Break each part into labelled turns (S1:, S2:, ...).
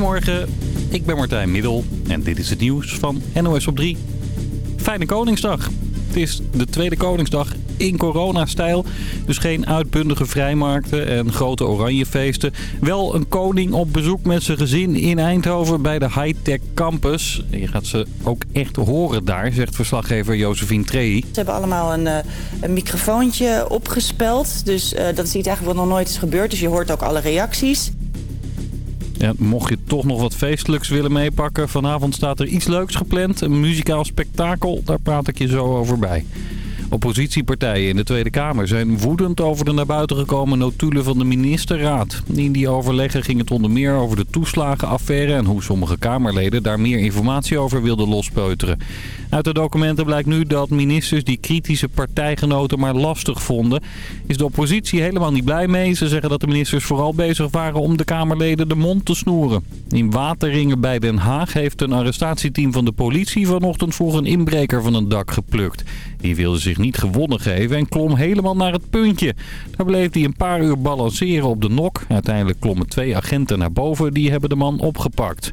S1: Goedemorgen, ik ben Martijn Middel en dit is het nieuws van NOS op 3. Fijne Koningsdag. Het is de tweede Koningsdag in coronastijl. Dus geen uitbundige vrijmarkten en grote oranjefeesten. Wel een koning op bezoek met zijn gezin in Eindhoven bij de Hightech Campus. Je gaat ze ook echt horen daar, zegt verslaggever Josephine Trey.
S2: Ze hebben allemaal een, een microfoontje opgespeld. Dus uh, dat is iets eigenlijk wat nog nooit is gebeurd. Dus je hoort ook alle reacties.
S1: Mocht je toch nog wat feestelijks willen meepakken... vanavond staat er iets leuks gepland. Een muzikaal spektakel, daar praat ik je zo over bij. Oppositiepartijen in de Tweede Kamer zijn woedend over de naar buiten gekomen notulen van de ministerraad. In die overleggen ging het onder meer over de toeslagenaffaire en hoe sommige Kamerleden daar meer informatie over wilden lospeuteren. Uit de documenten blijkt nu dat ministers die kritische partijgenoten maar lastig vonden. Is de oppositie helemaal niet blij mee. Ze zeggen dat de ministers vooral bezig waren om de Kamerleden de mond te snoeren. In Wateringen bij Den Haag heeft een arrestatieteam van de politie vanochtend vroeg een inbreker van een dak geplukt. Die wilde zich niet gewonnen geven en klom helemaal naar het puntje. Daar bleef hij een paar uur balanceren op de nok. Uiteindelijk klommen twee agenten naar boven. Die hebben de man opgepakt.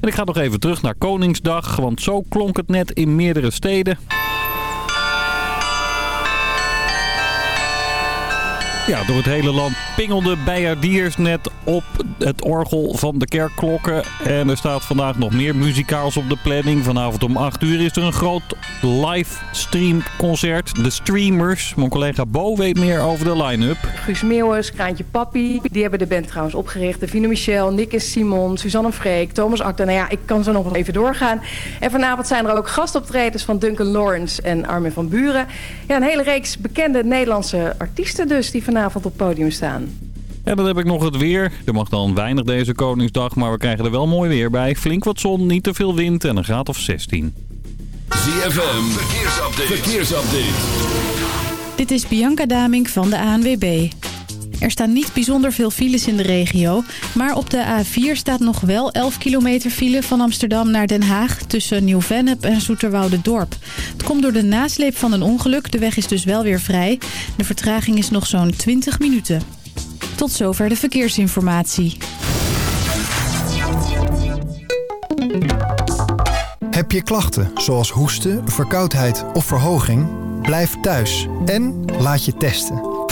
S1: En ik ga nog even terug naar Koningsdag, want zo klonk het net in meerdere steden. Ja, door het hele land pingelde Bijaardiers net op het orgel van de kerkklokken. En er staat vandaag nog meer muzikaals op de planning. Vanavond om 8 uur is er een groot livestreamconcert. De Streamers. Mijn collega Bo weet meer over de line-up.
S3: Guus Meeuwis, Kraantje Papi. Die hebben de band trouwens opgericht. Davine Michel, Nick en Simon, Suzanne Freek, Thomas Akta. Nou ja, ik kan zo nog even doorgaan. En vanavond zijn er ook gastoptredens van Duncan Lawrence en Armin van Buren. Ja, een hele reeks bekende Nederlandse artiesten dus die vanavond op het podium staan.
S1: En dan heb ik nog het weer. Er mag dan weinig deze Koningsdag, maar we krijgen er wel mooi weer bij. Flink wat zon, niet te veel wind en een graad of 16.
S4: ZFM, verkeersupdate. verkeersupdate.
S5: Dit is Bianca Damink van de ANWB. Er staan niet bijzonder veel files in de regio. Maar op de A4 staat nog wel 11 kilometer file van Amsterdam naar Den Haag... tussen Nieuw-Vennep en Dorp. Het komt door de nasleep van een ongeluk. De weg is dus wel weer vrij. De vertraging is nog zo'n 20 minuten. Tot zover de verkeersinformatie.
S6: Heb je klachten zoals hoesten, verkoudheid of verhoging? Blijf thuis en laat je testen.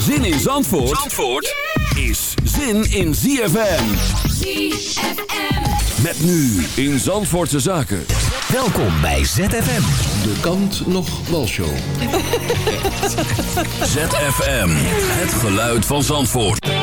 S4: Zin in Zandvoort, Zandvoort is zin in ZFM.
S7: ZFM.
S4: Met nu in Zandvoortse Zaken.
S8: Welkom bij ZFM.
S9: De kant nog walshow.
S4: ZFM. Het geluid van Zandvoort.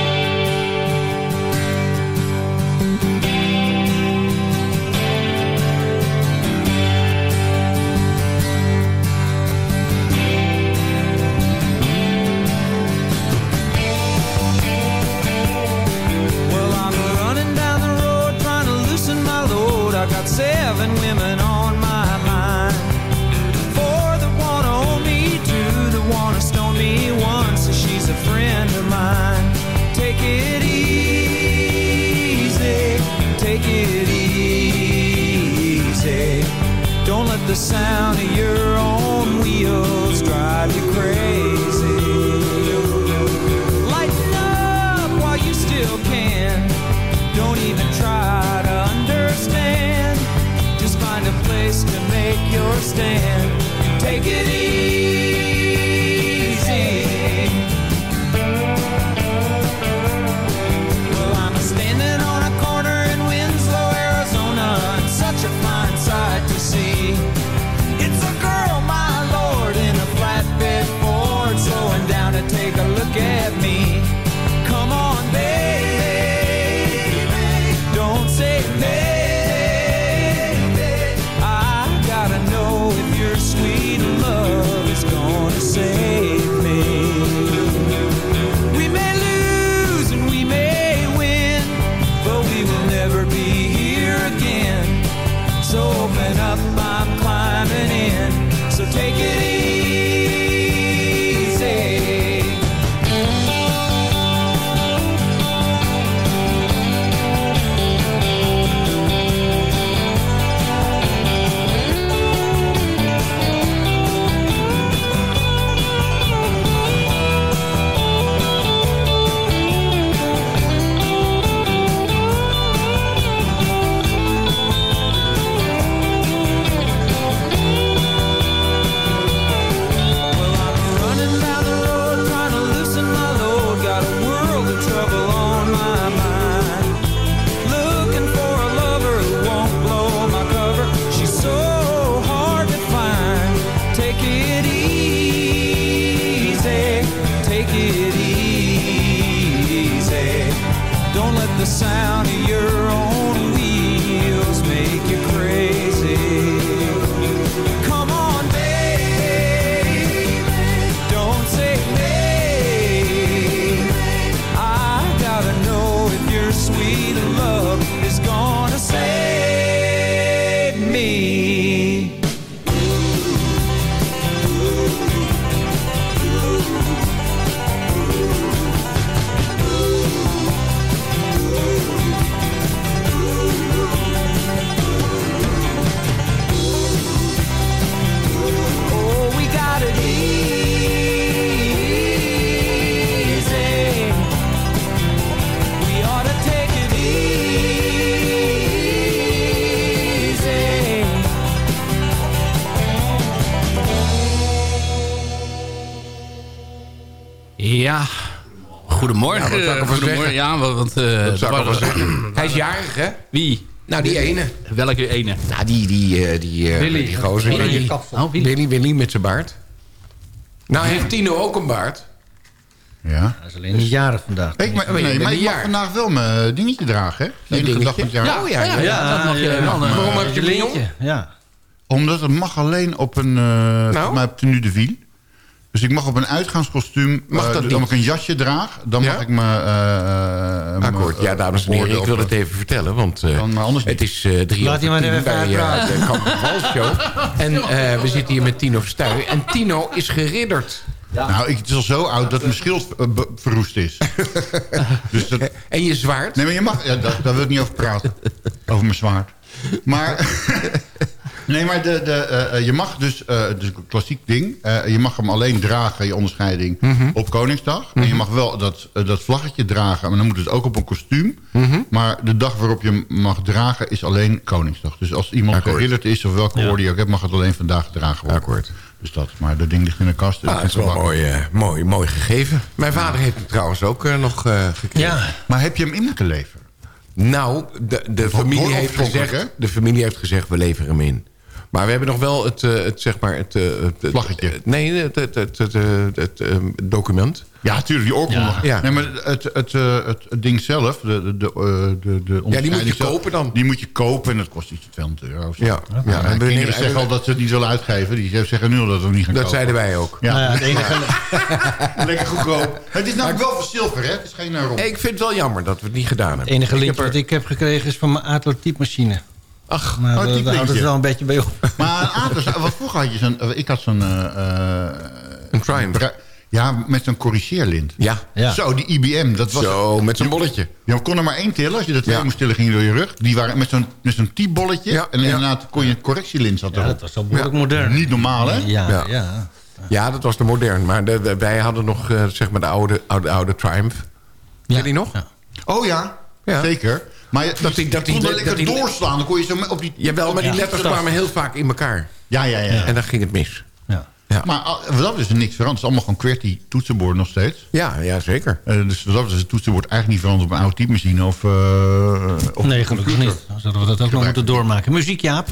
S10: Ik zeggen?
S11: Ja, want... eh,
S10: Wat zou ik ervan zeggen? Hij is jarig, hè?
S11: Wie?
S10: Nou, die ene.
S11: Welke ene?
S10: Nou, die, die, eh, die, eh,
S11: Willy.
S10: die gozer.
S11: Willy.
S10: Willy.
S11: Oh, Willy.
S10: Willy, Willy met zijn baard. Nou, heeft Tino ook een baard?
S12: Ja.
S13: Hij is alleen niet jarig vandaag.
S12: Ik, maar,
S10: je
S12: nee,
S10: bent
S12: maar
S10: niet
S12: ik mag vandaag wel mijn dingetje dragen, hè? De enige dag van het jaar.
S10: Ja, oh ja, ja, ja.
S11: dat mag je
S13: ja,
S11: wel.
S13: maar-
S10: Waarom heb je een
S13: Lintje, Ja.
S12: Omdat het mag alleen op een... eh nou? mij op tenue de ville. Dus ik mag op een uitgaanskostuum...
S10: Mag
S12: eh,
S10: dat
S12: dan
S10: niet?
S12: ik een jasje draag, dan
S10: Ja?
S12: mag ik me... eh, eh,
S10: Akkoord. Ja, dames en heren, ik wil het even vertellen. Want eh, het is eh drie
S13: Laat
S10: over
S13: hij maar even
S10: bij de en eh, we zitten hier met Tino Verstuy. En Tino is geridderd.
S12: Nou, ik, het is al zo oud dat mijn schild verroest is. dus dat,
S10: En je zwaard?
S12: nee, maar je mag... Ja, daar, daar wil ik niet over praten. over mijn zwaard. Maar... Nee, maar de, de, eh, eh, je mag dus, eh dus een klassiek ding... je mag hem alleen dragen, je onderscheiding,
S10: Mhm.
S12: op Koningsdag. En je mag wel dat, dat vlaggetje dragen, maar dan moet het ook op een kostuum.
S10: Mhm.
S12: Maar de dag waarop je hem mag dragen is alleen Koningsdag. Dus als iemand geridderd is, of welke orde je ook hebt... mag het alleen vandaag gedragen worden.
S10: Akkoord.
S12: Dus dat, maar dat ding ligt in de kast. dus
S10: dat is wel mooi, mooi, mooi gegeven. Mijn vader heeft hem trouwens ook nog eh, gekregen.
S13: Ja.
S12: Maar heb je hem in leveren?
S10: Nou, de, de, familie heeft gezegd, de familie heeft gezegd, we leveren hem in. Maar we hebben nog wel het, eh, het zeg maar, het... eh, het- het-
S12: Vlaggetje.
S10: het- nee, het, het, het, het, eh, het, eh, document.
S12: Ja, natuurlijk, die oorkonde.
S10: Ja.
S12: Nee, maar het, het, eh, het, het ding zelf, de, de, de, de,
S10: Ja, die moet je
S12: zelf,
S10: kopen dan.
S12: Die moet je kopen en dat kost iets van 200 euro. of zo.
S10: Ja, ja.
S12: Ja,
S10: En
S12: kinderen zeggen al dat ze het niet zullen uitgeven. Die zeggen nu al dat we niet gaan
S10: Dat
S12: kopen.
S10: zeiden wij ook.
S12: Ja,
S13: Nou ja, het enige,
S12: lekker goedkoop. Het is namelijk wel voor zilver, hè? Het is geen uh,
S10: Ik vind het wel jammer dat we het niet gedaan
S13: het
S10: hebben.
S13: enige
S10: Ik
S13: linkje
S10: heb
S13: wat ik heb gekregen is van mijn Ato typemachine.
S10: Ach,
S13: Maar
S12: oh,
S13: daar- daar houdt het
S12: typelintje.
S13: wel een beetje bij op.
S12: Maar wat vroeger had je zo'n... eh, Ik had zo'n... eh, eh,
S10: Een Triumph.
S12: Ja, met zo'n corrigeerlint.
S10: Ja.
S13: Ja.
S12: Zo, die IBM, dat was...
S10: Zo, met zo'n bolletje.
S12: Je kon er maar één tillen. Als je de twee
S10: Ja.
S12: moest tillen, ging je door je rug. Die waren met zo'n met zo'n typebolletje.
S10: Ja,
S12: En
S10: ja.
S12: inderdaad kon je een correctielint zat
S13: Ja,
S12: erop.
S13: dat was behoorlijk modern.
S12: Niet normaal, hè?
S13: Ja,
S10: Ja.
S13: ja.
S10: Ja, dat was de modern. Maar de, de- wij hadden nog zeg maar de oude, oude, oude Triumph.
S13: Ja.
S10: Ken je die nog?
S13: Ja.
S12: Oh ja,
S10: Ja.
S12: zeker. Maar je,
S10: Dat die- dat die-
S12: kon
S10: dat
S12: lekker
S10: die-
S12: doorslaan. Dan kon je zo met- op die...
S10: Jawel, maar die
S13: Ja.
S10: letters kwamen heel vaak in elkaar.
S12: Ja, ja, ja.
S10: En dan ging het mis.
S13: Ja.
S10: Ja.
S12: Maar ah, dat is er niks veranderd. Het is allemaal gewoon QWERTY toetsenbord nog steeds.
S10: Ja, ja zeker.
S12: Eh, dus dat is het toetsenbord eigenlijk niet veranderd op een oude typemachine of, eh of
S13: Nee, gelukkig niet. Zouden we dat ook nog moeten doormaken. Muziek, Jaap.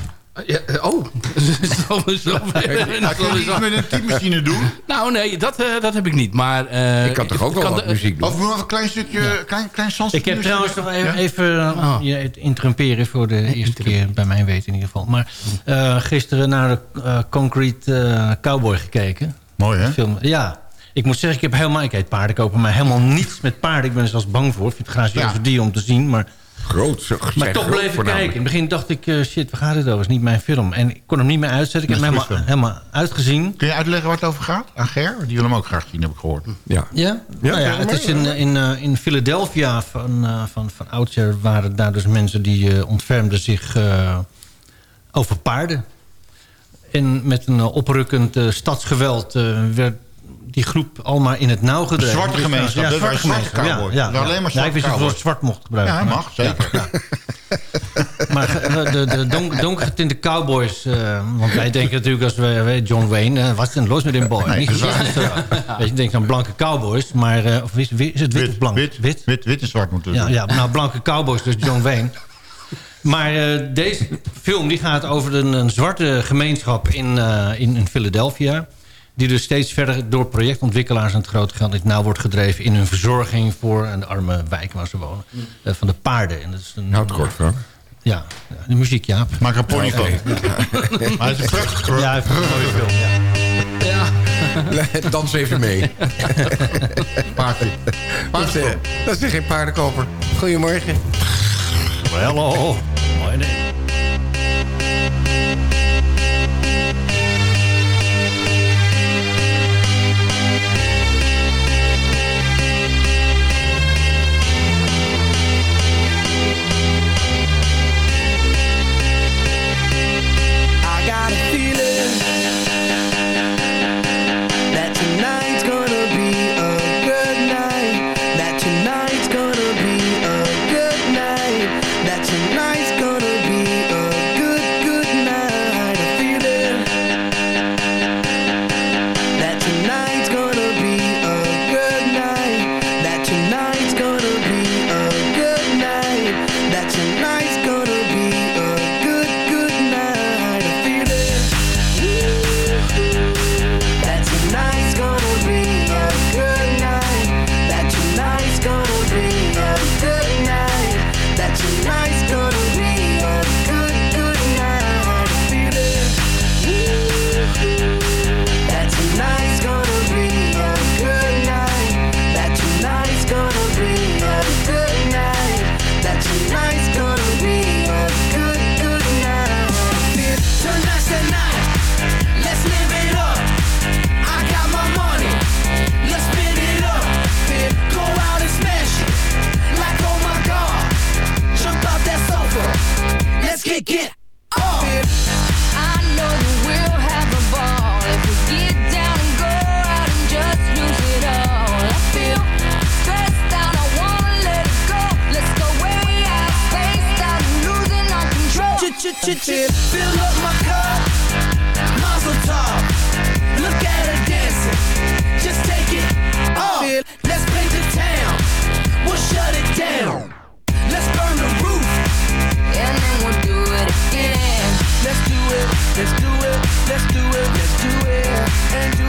S10: Ja, eh, oh. zo, zo,
S12: kun je iets met een typemachine doen?
S11: Nou nee, dat, eh, dat heb ik niet. Maar, eh,
S10: Ik kan toch ook wel wat muziek doen?
S12: Of doen we een klein stukje, klein, klein zandstukje
S13: Ik heb trouwens nog even,
S12: Ja?
S13: even eh, je het interrumperen voor de eerste keer bij mijn weten in ieder geval. Maar eh, gisteren naar de eh, Concrete eh, Cowboy gekeken.
S12: Mooi hè?
S13: Film. Ja, ik moet zeggen, ik heb helemaal, ik heet paardenkoper, maar helemaal niets met paarden. Ik ben er zelfs bang voor. Ik vind het graag
S12: Ja.
S13: die om te zien, maar...
S10: Groot,
S13: Maar toch bleef ik kijken. In het begin dacht ik, eh, shit, waar gaat het over? is niet mijn film. En ik kon hem niet meer uitzetten. Ik heb hem helemaal, uitgezien.
S12: Kun je uitleggen waar het over gaat? Aan Ger? Die wil hem ook graag zien, heb ik gehoord.
S10: Ja.
S13: Ja? nou ja, het is in, in, eh, in Philadelphia van, eh, van, van oudsher waren daar dus mensen die ontfermden zich eh, over paarden. En met een oprukkend stadsgeweld eh, werd die groep allemaal in het nauw gedreven.
S12: zwarte gemeenschap,
S13: Ja,
S12: dat
S13: zwarte
S12: cowboys.
S13: Ja, ja,
S12: alleen maar
S13: ja. Ja, ik wist
S12: zwarte
S13: je zwart mocht gebruiken.
S12: Ja, mag, zeker.
S13: Maar eh, de, de donk, donkergetinte cowboys... eh, want wij denken natuurlijk als we John Wayne... eh, wat is er los met een boy?
S12: Nee,
S13: Weet je, denk aan blanke cowboys. Maar of is, is het wit, of blank?
S12: Wit, wit, wit, wit en zwart moeten we
S13: Ja, ja, nou, blanke cowboys, dus John Wayne. Maar deze film die gaat over een, een zwarte gemeenschap in, in, in Philadelphia. Die dus steeds verder door projectontwikkelaars aan het grote geld nou wordt gedreven in hun verzorging voor een arme wijk waar ze wonen. Eh, van de paarden. En dat is een,
S10: Houd kort, Frank.
S13: Ja, ja, de muziek, Jaap.
S12: Maak een pony van. Maar het is een prachtig
S13: Ja, hij heeft een mooie film. Ja.
S10: Dans even mee.
S12: paardje.
S10: Dat, eh, dat is geen paardenkoper. Goedemorgen.
S13: Hallo. Mooi nee.
S4: pick it up. I know that we'll have a ball if
S14: we get down and go out and just lose it all. I feel stressed out, I wanna let it go. Let's go way out, spaced out, losing all control. Ch -ch -ch -ch Fill up let's do it, let's do it, and
S15: do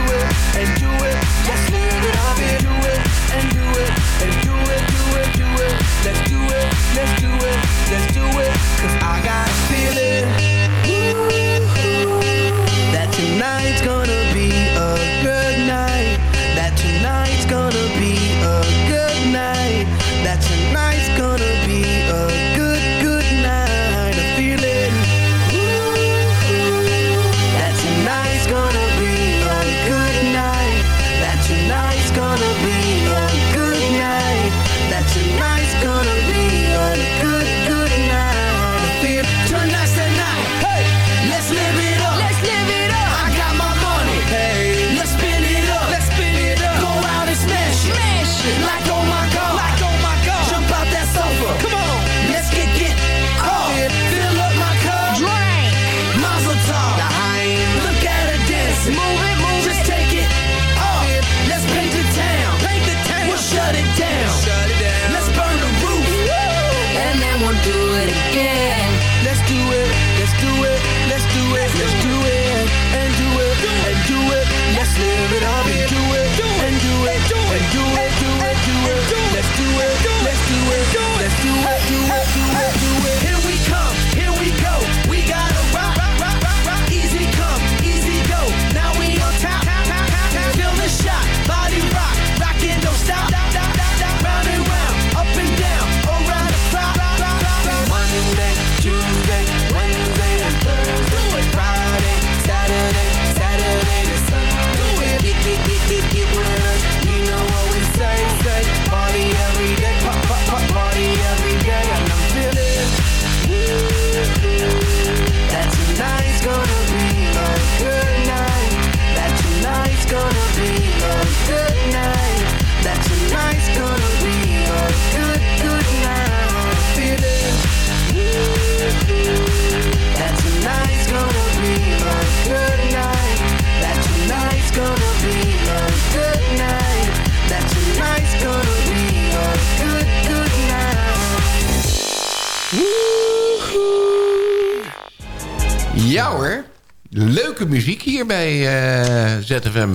S15: Leuke muziek hier bij eh, ZFM,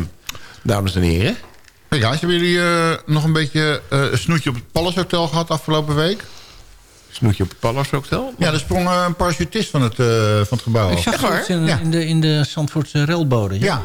S15: dames en heren.
S12: Guys, hebben jullie eh, nog een beetje eh, een snoetje op het Palace Hotel gehad afgelopen week?
S15: Snoetje op het Palace Hotel?
S12: Ja, er sprong een parachutist van het, eh, van het gebouw
S13: Ik zag het in, in de, in de Zandvoortse relbode.
S12: Ja,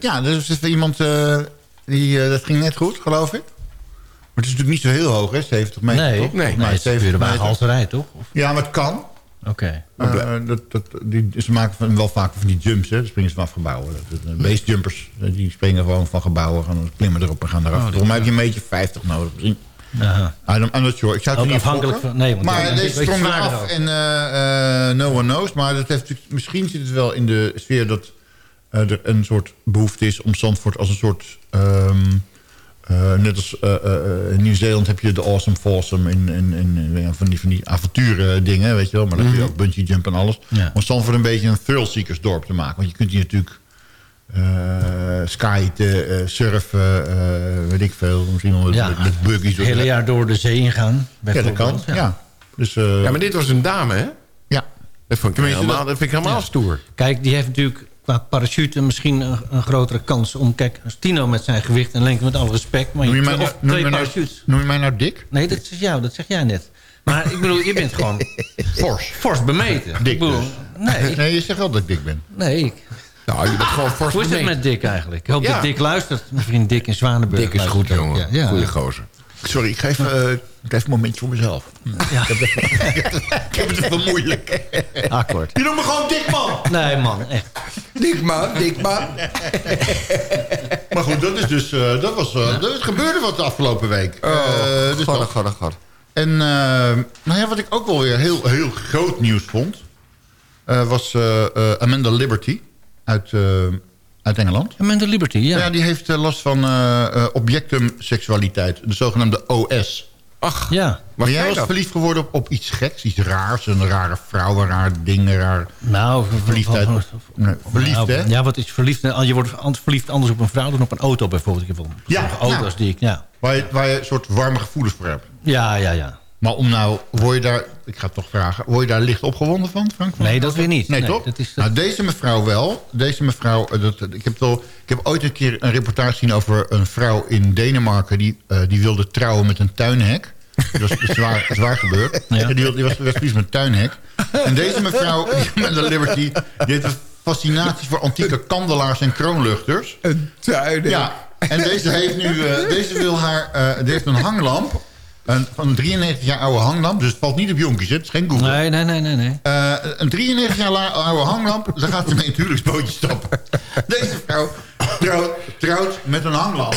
S12: ja. er is even iemand, eh, die, eh, dat ging net goed, geloof ik. Maar het is natuurlijk niet zo heel hoog, hè? 70 meter,
S13: Nee,
S12: toch?
S13: nee, nee, het is
S12: 70
S13: weer een
S12: meter.
S13: halterij, toch? Of-
S12: Ja, maar het kan.
S13: Oké.
S12: Eh, dat, dat, die, ze maken van, wel vaak van die jumps, hè. Dan springen ze vanaf gebouwen. Dat, dat, basejumpers, eh, die springen gewoon van gebouwen. Gaan klimmen erop en gaan eraf.
S13: Oh,
S12: Volgens mij heb je een beetje 50 nodig. Misschien.
S13: Aha.
S12: I don't- I'm not sure. Ik zou het
S13: Ook
S12: niet
S13: afhankelijk van- nee, want
S12: maar
S13: ja,
S12: deze sprong
S13: ook.
S12: en eh, eh, no one knows. Maar dat heeft, misschien zit het wel in de sfeer dat eh, er een soort behoefte is om Zandvoort als een soort... ehm, eh, net als eh, eh, in Nieuw-Zeeland heb je de Awesome Fawsome in, in, in, in van die, van die avonturen dingen, weet je wel. Maar dan kun je ook bungee jump en alles.
S13: Ja.
S12: Om Zandvoort een beetje een thrill-seekers dorp te maken. Want je kunt hier natuurlijk eh skiten, eh, surfen, eh, weet ik veel. Misschien wel met,
S13: Ja,
S12: met, met buggies.
S13: Het hele jaar door de zee ingaan.
S12: Ja, dat kan.
S13: bijvoorbeeld.
S12: Ja. Dus, eh,
S15: Ja, maar dit was een dame, hè?
S12: Ja.
S15: Dat, vond ik helemaal,
S12: dat-
S15: dat vind ik helemaal stoer.
S13: Kijk, die heeft natuurlijk qua parachute misschien een, een grotere kans om... Kijk, als Tino met zijn gewicht en lengte, met alle respect... maar
S12: Noem je, mij
S13: of
S12: nou, noem,
S13: twee
S12: mij nou,
S13: parachutes.
S12: noem je mij nou dik?
S13: Nee, dat is jou, dat zeg jij net. Maar ik bedoel, je bent gewoon
S12: Fors.
S13: fors bemeten.
S12: Dik
S13: bedoel,
S12: dus.
S13: Nee,
S12: Nee, je zegt wel dat ik dik ben.
S13: nee. ik-
S15: Nou, je bent gewoon fors
S13: Hoe is het met Dick eigenlijk? Ik hoop
S15: Ja.
S13: dat Dick luistert. Mijn vriend Dick in Zwanenburg.
S15: Dik is goed,
S13: luistert
S15: jongen.
S13: Ja, ja.
S15: Goeie gozer.
S12: Sorry, ik geef, eh, ik geef een momentje voor mezelf.
S13: Ja.
S12: Ik heb het even moeilijk.
S13: Akkoord.
S12: Je noemt me gewoon dik, man!
S13: Nee, man, echt.
S15: Dik man, dik man.
S12: Maar goed, dat is dus... eh, dat was, eh, dat gebeurde wat de afgelopen week. Eh, dus
S15: god,
S12: dat.
S15: god, god.
S12: En eh, nou ja, wat ik ook wel weer heel, heel groot nieuws vond... eh, was Amanda Liberty uit, eh, uit Engeland.
S13: Amanda Liberty, ja.
S12: Ja, die heeft eh, last van eh eh, objectumseksualiteit. De zogenaamde OS.
S15: Ach,
S13: Ja.
S12: Ben jij
S15: dat?
S12: verliefd geworden op, op iets geks? Iets raars? Een rare vrouw, een raar ding, een raar...
S13: Nou,
S12: Verliefdheid. Nee, verliefd,
S13: Nou,
S12: hè?
S13: Ja, wat is verliefd? Je wordt verliefd anders op een vrouw dan op een auto bijvoorbeeld. Ik heb wel
S12: Ja,
S13: auto's
S12: ja.
S13: die ik... Ja,
S12: Waar je, waar je een soort warme gevoelens voor hebt.
S13: ja, ja. ja.
S12: Maar om nou, word je daar... Ik ga het toch vragen. Word je daar licht opgewonden van, Frank?
S13: Nee, dat weer niet.
S12: Nee,
S13: Nee,
S12: toch?
S13: dat is-
S12: Nou, deze mevrouw wel. Deze mevrouw... eh, Dat, ik, heb wel, ik heb ooit een keer een reportage gezien over een vrouw in Denemarken... die, eh, die wilde trouwen met een tuinhek. Dat is zwaar, zwaar gebeurd.
S13: Ja.
S12: Die, wilde, die was, was verliefd met een tuinhek. En deze mevrouw die met de Liberty... die heeft een fascinatie voor antieke kandelaars en kroonluchters.
S15: Een tuin.
S12: Ja, en deze heeft nu... eh, deze wil haar... eh die heeft een hanglamp. Een, van een 93 jaar oude hanglamp. Dus het valt niet op jonkies, hè. het is geen Google.
S13: Nee, nee, nee, nee. nee.
S12: Eh, een 93 jaar oude hanglamp, daar gaat ze mee in het huwelijksbootje stappen. Deze vrouw trouwt, trouwt met een hanglamp.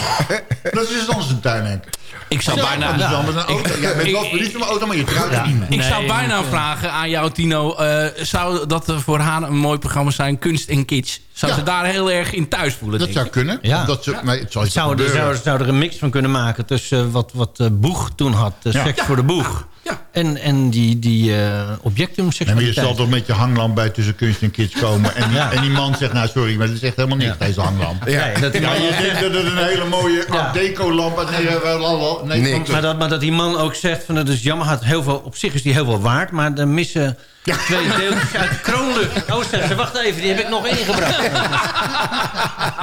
S12: Dat is dus anders een tuinhek.
S11: Ik zou bijna...
S12: Ja, bent wel
S11: ik-
S12: verliefd op een auto, maar je trouwt niet mee.
S11: Ik
S13: Nee,
S11: zou bijna vragen aan jou, Tino. eh, zou dat voor haar een mooi programma zijn? Kunst en kitsch. Zou
S12: Ja.
S11: ze daar heel erg in thuis voelen,
S12: Dat zou kunnen.
S13: Ja.
S12: Dat zou, maar
S13: Zou, er,
S12: gebeuren.
S13: zou, zou er een mix van kunnen maken tussen eh, wat, wat eh, Boeg toen had.
S12: Ja.
S13: Seks voor de Boeg. En, en die, die uh, objectum
S12: En je zal toch met je hanglamp bij tussen kunst en kids komen. En
S13: Ja.
S12: en die man zegt, nou sorry, maar dat is echt helemaal niks, deze hanglamp.
S13: Ja, dat
S12: je denkt dat het een hele mooie
S13: Ja.
S12: art deco-lamp is. Nee, eh, nee,
S13: Maar dat, maar dat die man ook zegt, van, dat is jammer, had heel veel, op zich is die heel veel waard... maar er missen twee deeltjes uit de kroonlucht. Oh, zeg wacht even, die heb ik nog ingebracht.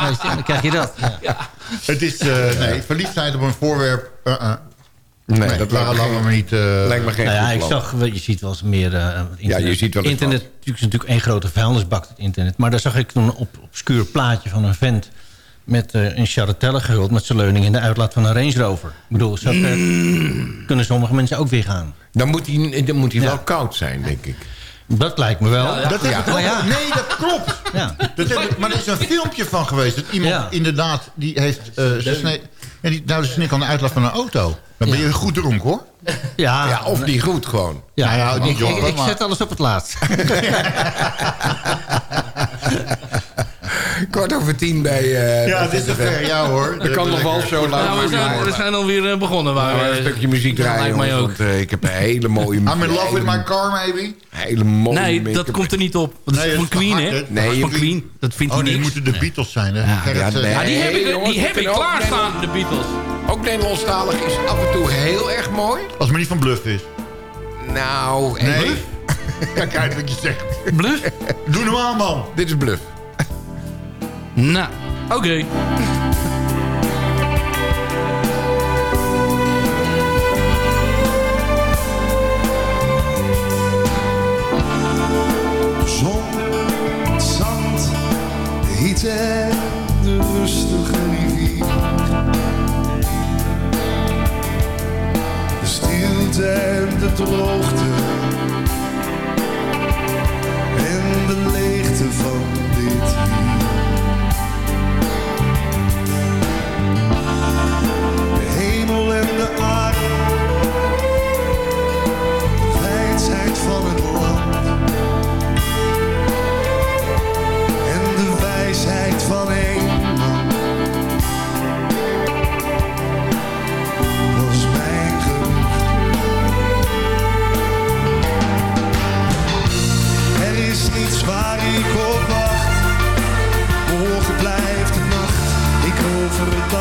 S13: nee, dan krijg je dat. Ja.
S12: Het is, eh, nee, verliefdheid op een voorwerp... uh, uh.
S10: Nee,
S12: Nee,
S10: dat lijkt me
S12: maar niet... eh,
S10: lijkt me geen
S13: Nou ja, ik zag, je ziet wel eens meer eh, internet.
S10: je ziet wel eens
S13: internet
S10: wat.
S13: natuurlijk, is natuurlijk één grote vuilnisbak, het internet. Maar daar zag ik toen een op, obscuur plaatje van een vent... met eh, een charretelle gehuld met zijn leuning in de uitlaat van een Range Rover. Ik bedoel, zo ver kunnen sommige mensen ook weer gaan.
S10: Dan moet hij, dan moet hij
S13: Ja.
S10: wel koud zijn, denk ik.
S13: Dat lijkt me wel.
S12: Dat heb ik ook.
S13: Maar ja.
S12: Nee, dat klopt.
S13: Ja.
S12: Dat heb ik, maar er is een filmpje van geweest. Dat iemand
S13: Ja.
S12: inderdaad, die heeft eh sne- ja, die, nou, de snik aan de uitlaat van een auto. Dan ben je goed dronken hoor.
S13: Ja,
S10: Ja, of niet goed gewoon.
S13: ja.
S12: Nou ja, niet
S13: ik, ik,
S12: jongen,
S13: ik zet alles op het laatst.
S10: Kwart over tien bij... eh,
S12: Ja, dit is ver. Ja hoor.
S10: Er kan nog wel zo laat.
S11: Nou, we zijn, we zijn alweer eh, begonnen. Waar,
S10: Nou, een
S11: eh,
S10: stukje muziek
S11: dat
S10: draaien,
S11: lijkt mij ook.
S10: want ik heb een hele mooie...
S12: I'm in love with my car, maybe.
S10: Hele mooie...
S11: Nee, dat komt er niet op. Dat is
S12: Nee, dat
S11: van Queen, hè?
S10: Nee,
S11: van Queen. Dat vindt
S12: Oh
S11: hij
S12: nee,
S11: niks.
S12: moeten de Beatles zijn. Hè?
S10: Ja, nee.
S11: Ja, die heb ik, ik klaarstaan, de Beatles.
S10: Ook Nederlandstalig is af en toe heel erg mooi.
S12: Als het maar niet van bluff is.
S10: Nou,
S12: Nee? Ja, kijk wat je zegt.
S11: Bluff?
S12: Doe normaal, man.
S10: Dit is bluff.
S11: Nou, oké.
S16: zon, zand, hitte stilte en de droogte. En de leegte van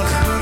S16: dag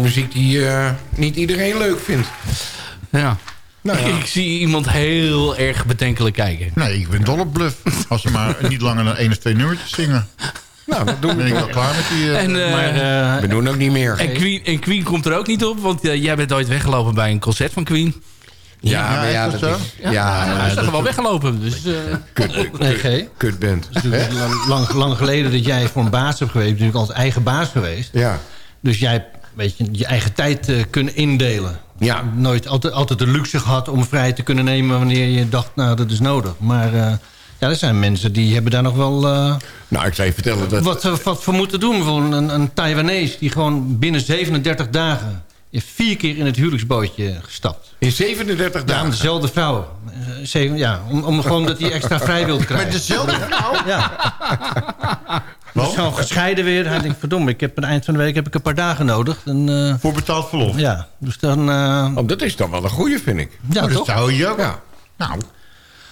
S10: muziek die eh, niet iedereen leuk vindt.
S11: Ja.
S10: Nou ja.
S11: Ik zie iemand heel erg bedenkelijk kijken.
S12: Nee, ik ben dol op bluff. Als ze maar niet langer dan één of twee nummertjes zingen.
S10: Nou, dat doen
S12: Dan ben ik wel klaar met die... eh,
S11: En,
S13: Maar, eh,
S10: We doen ook niet meer.
S11: en, Queen, en Queen komt er ook niet op, want jij bent ooit weggelopen bij een concert van Queen.
S10: Ja,
S12: Ja,
S10: maar
S12: is
S10: ja,
S12: dat
S10: is...
S11: Ja,
S10: Ja,
S11: hij is toch wel weggelopen. Dus, eh,
S13: nee, G.
S10: kut bent.
S13: Natuurlijk lang, lang, geleden dat jij voor een baas hebt geweest. natuurlijk altijd eigen baas geweest.
S10: Ja.
S13: Dus jij weet je, eigen tijd eh, kunnen indelen.
S10: Ja.
S13: Nooit altijd, altijd de luxe gehad om vrij te kunnen nemen... wanneer je dacht, nou, dat is nodig. Maar eh, ja, er zijn mensen die hebben daar nog wel eh,
S10: Nou, ik zou je vertellen dat...
S13: wat, wat voor moeten doen. Bijvoorbeeld een, een Taiwanese die gewoon binnen 37 dagen... vier keer in het huwelijksbootje gestapt.
S10: In 37
S13: Ja,
S10: dagen.
S13: dezelfde vrouw. Zeven- ja, om, om gewoon dat hij extra vrij wil krijgen.
S12: Met dezelfde vrouw?
S13: Ja. Dus gewoon gescheiden weer. Hij denkt, verdomme, ik heb aan het eind van de week heb ik een paar dagen nodig. Dan, eh,
S12: Voor betaald verlof.
S13: ja, dus dan... eh,
S10: Oh, dat is dan wel een goeie, vind ik.
S13: ja,
S12: Oh, dat
S13: toch?
S12: zou je ook.
S10: Ja.
S12: Nou,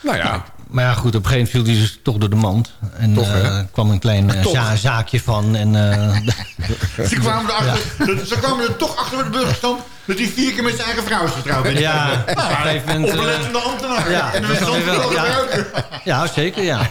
S10: Nou ja,
S13: Maar ja, goed, op een gegeven moment viel hij dus toch door de mand. En
S10: Toch,
S13: eh, kwam een klein za- zaakje van. En, eh,
S12: ze kwamen, erachter, ze kwamen er toch achter met de burgerstand... dat hij vier keer met zijn eigen vrouw is getrouwd.
S13: ja, op een moment... eh,
S12: Oplettende ambtenaar.
S13: ja,
S12: en
S13: dat
S12: is het
S13: wel-
S12: wel
S13: ja.
S12: gebruiken.
S13: ja, zeker, ja.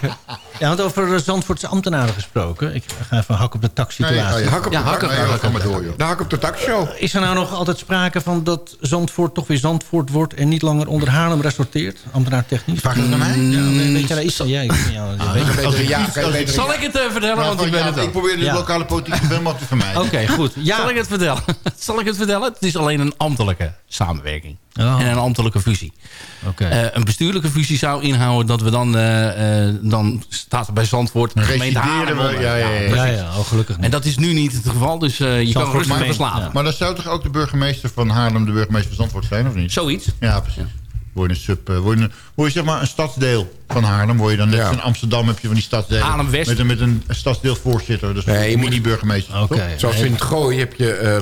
S13: Ja, want over de Zandvoortse ambtenaren gesproken. Ik ga even hak op de tax-situatie.
S12: Nee, oh ja.
S10: hak op
S11: Ja,
S10: de
S11: hak op-.
S10: De hak op de takshow.
S13: Is er nou nog altijd sprake van dat Zandvoort toch weer Zandvoort wordt... en niet langer onder Haarlem resorteert? Ambtenaar technisch?
S12: Vraag dat naar mij?
S13: Ja, weet- weet je, daar is dat jij. Ja,
S12: ik iets-
S11: zal ik het eh, vertellen? Want ik
S12: van,
S11: ben het
S12: ik probeer de lokale politiek zoveel mogelijk te vermijden.
S13: Oké, goed.
S11: Zal ik het vertellen? Zal ik het vertellen? Het is alleen een ambtelijke samenwerking.
S13: Oh.
S11: En een ambtelijke fusie.
S13: Oké.
S11: Eh, een bestuurlijke fusie zou inhouden dat we dan... eh, eh, dan staat er bij Zandvoort de gemeente Haarlem
S12: ja, ja, ja.
S13: ja, ja, oh, gelukkig niet.
S11: En dat is nu niet het geval, dus eh, je kan rustig
S13: maar- ja.
S12: Maar dan zou toch ook de burgemeester van Haarlem... de burgemeester van Zandvoort zijn, of niet?
S11: Zoiets.
S12: Ja, precies. Word je, een sub, eh, word, je een, word je zeg maar een stadsdeel van Haarlem. Word je dan net
S10: Ja.
S12: als in Amsterdam heb je van die stadsdelen.
S11: Haarlem-West.
S12: Met een, met een stadsdeelvoorzitter. Dus
S10: Nee, je
S12: een mini-burgemeester.
S10: Zoals in het Gooi heb je eh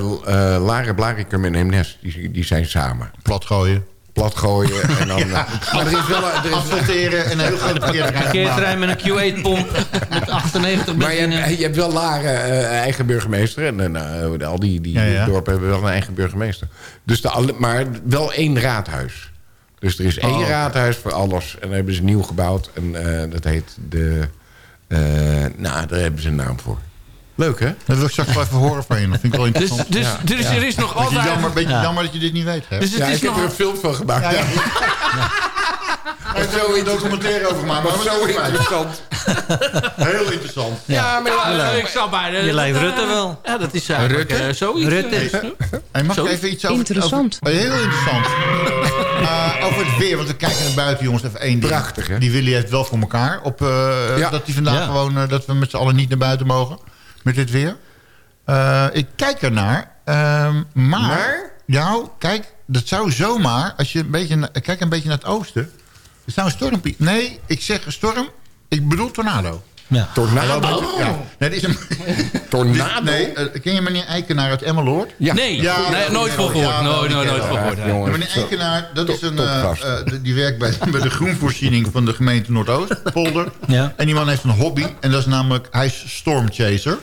S10: eh, Laren, Blarikum en Eemnes. Die, die zijn samen.
S12: Plat gooien.
S10: Plat gooien. En dan, maar er is wel... een- Er is,
S12: Asfalteren en een heel parkeerterrein.
S13: Parkeerterrein met een Q8-pomp met 98
S10: maar je je hebt wel Laren eh, eigen burgemeester. En al die, die
S12: Ja, ja.
S10: dorpen hebben wel een eigen burgemeester. Dus de, alle- maar wel één raadhuis. Dus er is één
S12: Oh, oké.
S10: raadhuis voor alles. En dan hebben ze nieuw gebouwd. En eh, dat heet de... eh, nou, daar hebben ze een naam voor. Leuk, hè?
S12: Dat wil ik straks wel even horen van je. Dat vind ik wel
S11: Dus,
S12: interessant.
S11: dus,
S10: Ja.
S11: dus er is nog
S12: Beetje
S11: altijd...
S12: jammer, beetje
S13: Ja.
S12: jammer dat je dit niet weet. Hè?
S11: Dus het
S10: Ja,
S11: is
S10: ik heb
S11: nog...
S10: er een film van gemaakt.
S12: Ja, heeft er een documentaire over gemaakt. Maar
S10: Maar zo
S12: zo
S10: interessant.
S12: Heel interessant.
S10: Ja, maar
S11: Ja, ik zou bijna...
S13: Je lijkt
S11: dat, eh,
S13: Rutte wel.
S11: Ja, dat is eigenlijk
S10: Rutte?
S11: eh, zoiets.
S13: Rutte.
S11: eh,
S12: Hey, mag
S11: Zo.
S12: ik even iets over...
S17: Interessant.
S12: over- heel interessant. Eh, over het weer, want we kijken naar buiten, jongens. Even één ding.
S10: Prachtig, hè?
S12: Die Willy heeft wel voor elkaar. Op, eh,
S10: Ja.
S12: Dat hij vandaag
S13: Ja.
S12: gewoon... dat we met z'n allen niet naar buiten mogen. Met dit weer. Eh, ik kijk ernaar. ehm, maar...
S10: Maar?
S12: Nou, kijk. Dat zou zomaar... Als je een beetje... Kijk een beetje naar het oosten. Er zou een storm... Nee, ik zeg storm. Ik bedoel tornado.
S13: Ja.
S10: Tornado?
S12: Ja. Nee, dit is een,
S10: Tornado?
S12: nee, eh, ken je meneer Eikenaar uit Emmeloord?
S10: Ja.
S11: Nee,
S12: Ja,
S11: nee, nooit van gehoord.
S12: ja,
S11: nooit, nooit, van gehoord.
S10: Ja,
S12: meneer Eikenaar, dat is een, eh, eh, die werkt bij, bij de groenvoorziening van de gemeente Noordoost, Polder.
S13: Ja.
S12: En die man heeft een hobby en dat is namelijk, hij is stormchaser.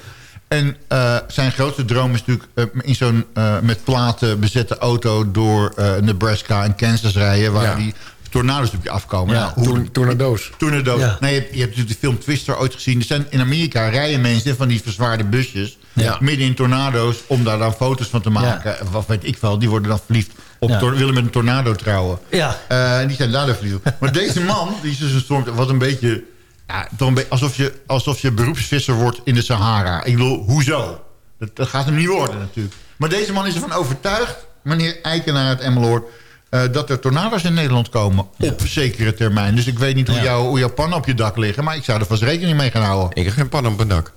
S12: En eh, zijn grootste droom is natuurlijk in zo'n eh, met platen bezette auto door eh, Nebraska en Kansas rijden, waar
S10: Ja.
S12: die tornado's op je afkomen.
S13: Ja.
S12: Nou, hoe,
S10: Tornado's.
S12: Tornado's.
S13: Ja.
S12: Nee, je, hebt- je hebt natuurlijk de film Twister ooit gezien. Er zijn in Amerika rijden mensen van die verzwaarde busjes...
S13: Ja.
S12: midden in tornado's om daar dan foto's van te maken. Wat weet ik wel, die worden dan verliefd op
S13: Ja.
S12: willen met een tornado trouwen.
S13: Ja.
S12: Eh, en die zijn daardoor verliefd. Maar deze man, die is dus een storm... wat een beetje... Ja, toch een beetje alsof, je, alsof je beroepsvisser wordt in de Sahara. Ik bedoel, hoezo? Dat, dat gaat hem niet worden natuurlijk. Maar deze man is ervan overtuigd, meneer Eikenaar uit Emmeloord... eh, dat er tornado's in Nederland komen op zekere termijn. Dus ik weet niet hoe,
S13: Ja.
S12: jou, hoe jouw pannen op je dak liggen... maar ik zou er vast rekening mee gaan houden.
S10: Ik heb geen pan op mijn dak.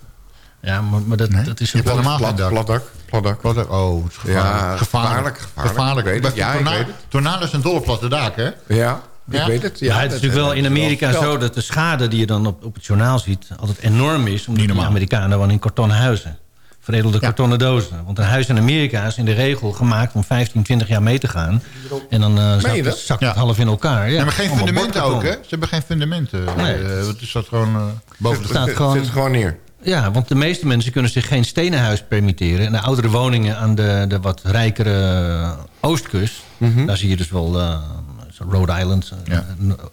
S13: Ja, maar, maar dat, dat is
S12: Je hebt
S13: een
S12: helemaal
S10: Plat,
S12: dak.
S10: plat dak. Plat dak.
S12: Wat er- Oh, het is gevaarlijk.
S10: Ja,
S12: gevaarlijk.
S10: gevaarlijk, gevaarlijk. Ik weet Ja, ik weet.
S12: Tornado's zijn dol op platte daken, hè?
S10: Ja, ik weet het.
S13: Ja, het is natuurlijk wel in Amerika
S10: wel-
S13: zo dat de schade die je dan op, op het journaal ziet... altijd enorm is, omdat de Amerikanen wonen in kartonnen huizen. Veredelde kartonnen dozen. Want een huis in Amerika is in de regel gemaakt om 15, 20 jaar mee te gaan. En dan eh, zakt, het, zakt
S12: Ja.
S13: het half in elkaar. Ja,
S12: Ja, maar geen fundamenten ook, hè? Ze hebben geen fundamenten.
S13: Nee.
S12: Eh, het staat gewoon eh, boven de
S13: staat gewoon-
S10: het gewoon neer.
S13: Ja, want de meeste mensen kunnen zich geen stenen huis permitteren. En de oudere woningen aan de, de wat rijkere oostkust...
S10: Mhm.
S13: daar zie je dus wel eh, Rhode Island, eh,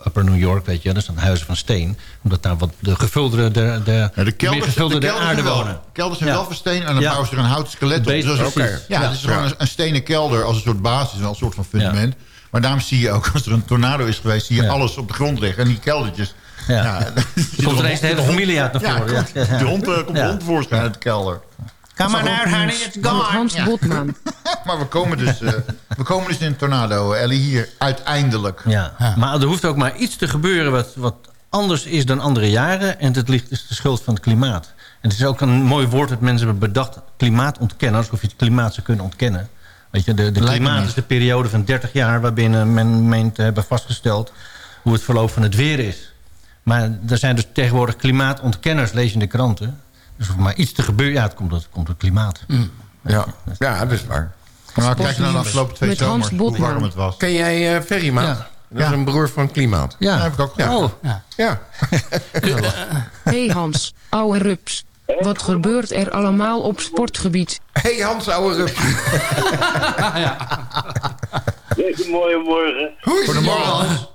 S13: Upper New York, weet je. Dat zijn huizen van steen. Omdat daar wat de gevuldere, de, de,
S12: Ja, de
S13: meer
S12: kelders,
S13: gevulde
S12: de
S13: der
S12: kelders
S13: aarde
S12: wel,
S13: wonen.
S12: kelders zijn
S13: Ja.
S12: wel van steen en dan
S13: Ja.
S12: bouwen ze er een houten skelet op. Dus. Ja,
S13: Ja.
S12: het is gewoon
S13: Ja.
S12: een, een stenen kelder als een soort basis, wel een soort van fundament. Maar daarom zie je ook, als er een tornado is geweest, zie je alles op de grond liggen. En die keldertjes...
S13: Ja.
S12: er
S13: Komt ineens de hele familie uit naar voren,
S12: Ja,
S13: ja.
S12: komt- de hond eh, komt
S13: Ja.
S12: de hond tevoorschijn uit de kelder.
S13: Come on
S12: Dat is
S13: out,
S12: wel
S13: honey, it's gone. Hans
S12: Ja.
S13: Botman.
S12: maar we komen, dus, eh, we komen dus in een tornado, Ellie, hier uiteindelijk.
S13: Ja. Maar er hoeft ook maar iets te gebeuren wat, wat anders is dan andere jaren. En het ligt dus de schuld van het klimaat. En het is ook een mooi woord dat mensen hebben bedacht. Klimaatontkennen, alsof je het klimaat zou kunnen ontkennen. Weet je, de, de klimaat is de periode van 30 jaar... waarbinnen men meent te hebben vastgesteld hoe het verloop van het weer is. Maar er zijn dus tegenwoordig klimaatontkenners, lees je in de kranten. Dus er hoeft maar iets te gebeuren. Ja, het komt door het, komt door het klimaat.
S10: Ja. ja, dat is waar.
S12: Maar kijk naar de afgelopen twee zomers, hoe warm het was.
S10: Ken jij eh Ferrymaat?
S13: Ja.
S10: Dat is een broer van Klimaat.
S13: Ja,
S12: heb ik ook
S10: Ja.
S13: Oh.
S10: Ja.
S17: Hey Hans, ouwe rups. Wat gebeurt er allemaal op sportgebied?
S10: hey Hans, ouwe rups.
S18: Deze mooie morgen.
S10: Goedemorgen.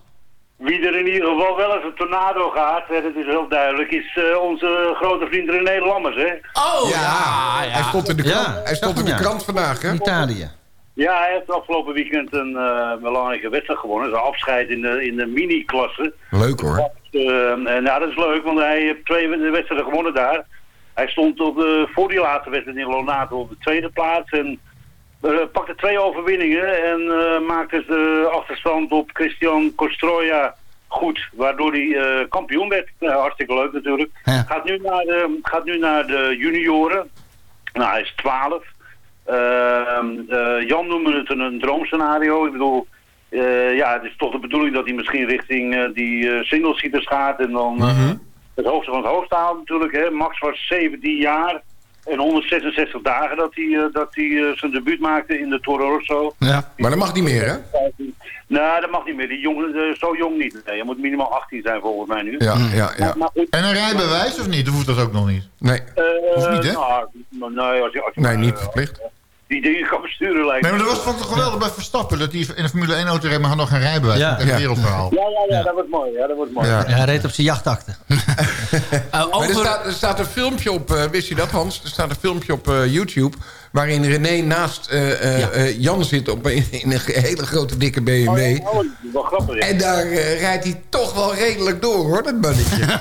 S18: Wie er in ieder geval wel eens een tornado gaat, hè, dat is heel duidelijk, is eh, onze grote vriend René Lammers. Hè?
S10: Oh, ja. Hij stond in de krant,
S13: Ja,
S10: hij stond in de
S13: ja.
S10: krant vandaag, hè?
S13: Italië.
S18: Ja, hij heeft afgelopen weekend een eh, belangrijke wedstrijd gewonnen. Zijn afscheid in de, in de mini-klasse.
S10: Leuk hoor.
S18: Eh, en nou, dat is leuk, want hij heeft twee wedstrijden gewonnen daar. Hij stond op de, voor die laatste wedstrijd in Lonato op de tweede plaats. En eh, pakte twee overwinningen en eh, maakte de achterstand op Christian Kostroja goed. Waardoor hij eh, kampioen werd. Hartstikke leuk natuurlijk. Gaat, nu naar de, gaat nu naar de junioren. Nou, hij is 12. Ehm, eh, Jan noemde het een, een droomscenario. Ik bedoel, ja, het is toch de bedoeling dat hij misschien richting die single-seaters gaat. En dan eh, het hoogste van het hoogste haalt natuurlijk. Hè. Max was 17 jaar en 166 dagen dat hij, eh, dat hij eh, zijn debuut maakte in de Toro Rosso.
S10: Ja. Maar dat mag niet meer, hè?
S18: Nee, dat mag niet meer. Die jongen, eh, zo jong niet. Nee, je moet minimaal 18 zijn volgens mij nu.
S10: Ja, ja, ja.
S18: Maar goed,
S12: En een rijbewijs of niet? Of hoeft dat ook nog niet?
S10: Nee.
S18: eh,
S12: Hoeft niet, hè?
S18: nou, nee, als je, als je
S10: Nee,
S18: maar,
S10: niet verplicht.
S18: Die dingen kan besturen lijkt
S12: Nee, maar dat was toch geweldig bij Verstappen... dat hij in de Formule 1 auto reed, maar had nog geen rijbewijs.
S13: Ja.
S12: Een
S10: Ja.
S12: wereldverhaal.
S18: Ja, ja, ja, dat wordt mooi. Ja, dat wordt mooi.
S10: Ja.
S13: Ja, hij reed op zijn jachtakte.
S10: Maar er, staat, er staat een filmpje op, eh, wist je dat Hans? Er staat een filmpje op eh, YouTube... waarin René naast eh, eh, eh, Jan zit op, in, in een hele grote dikke BMW.
S18: Oh, ja, oh, wel grappig. ja.
S10: En daar rijdt hij toch wel redelijk door, hoor, dat mannetje.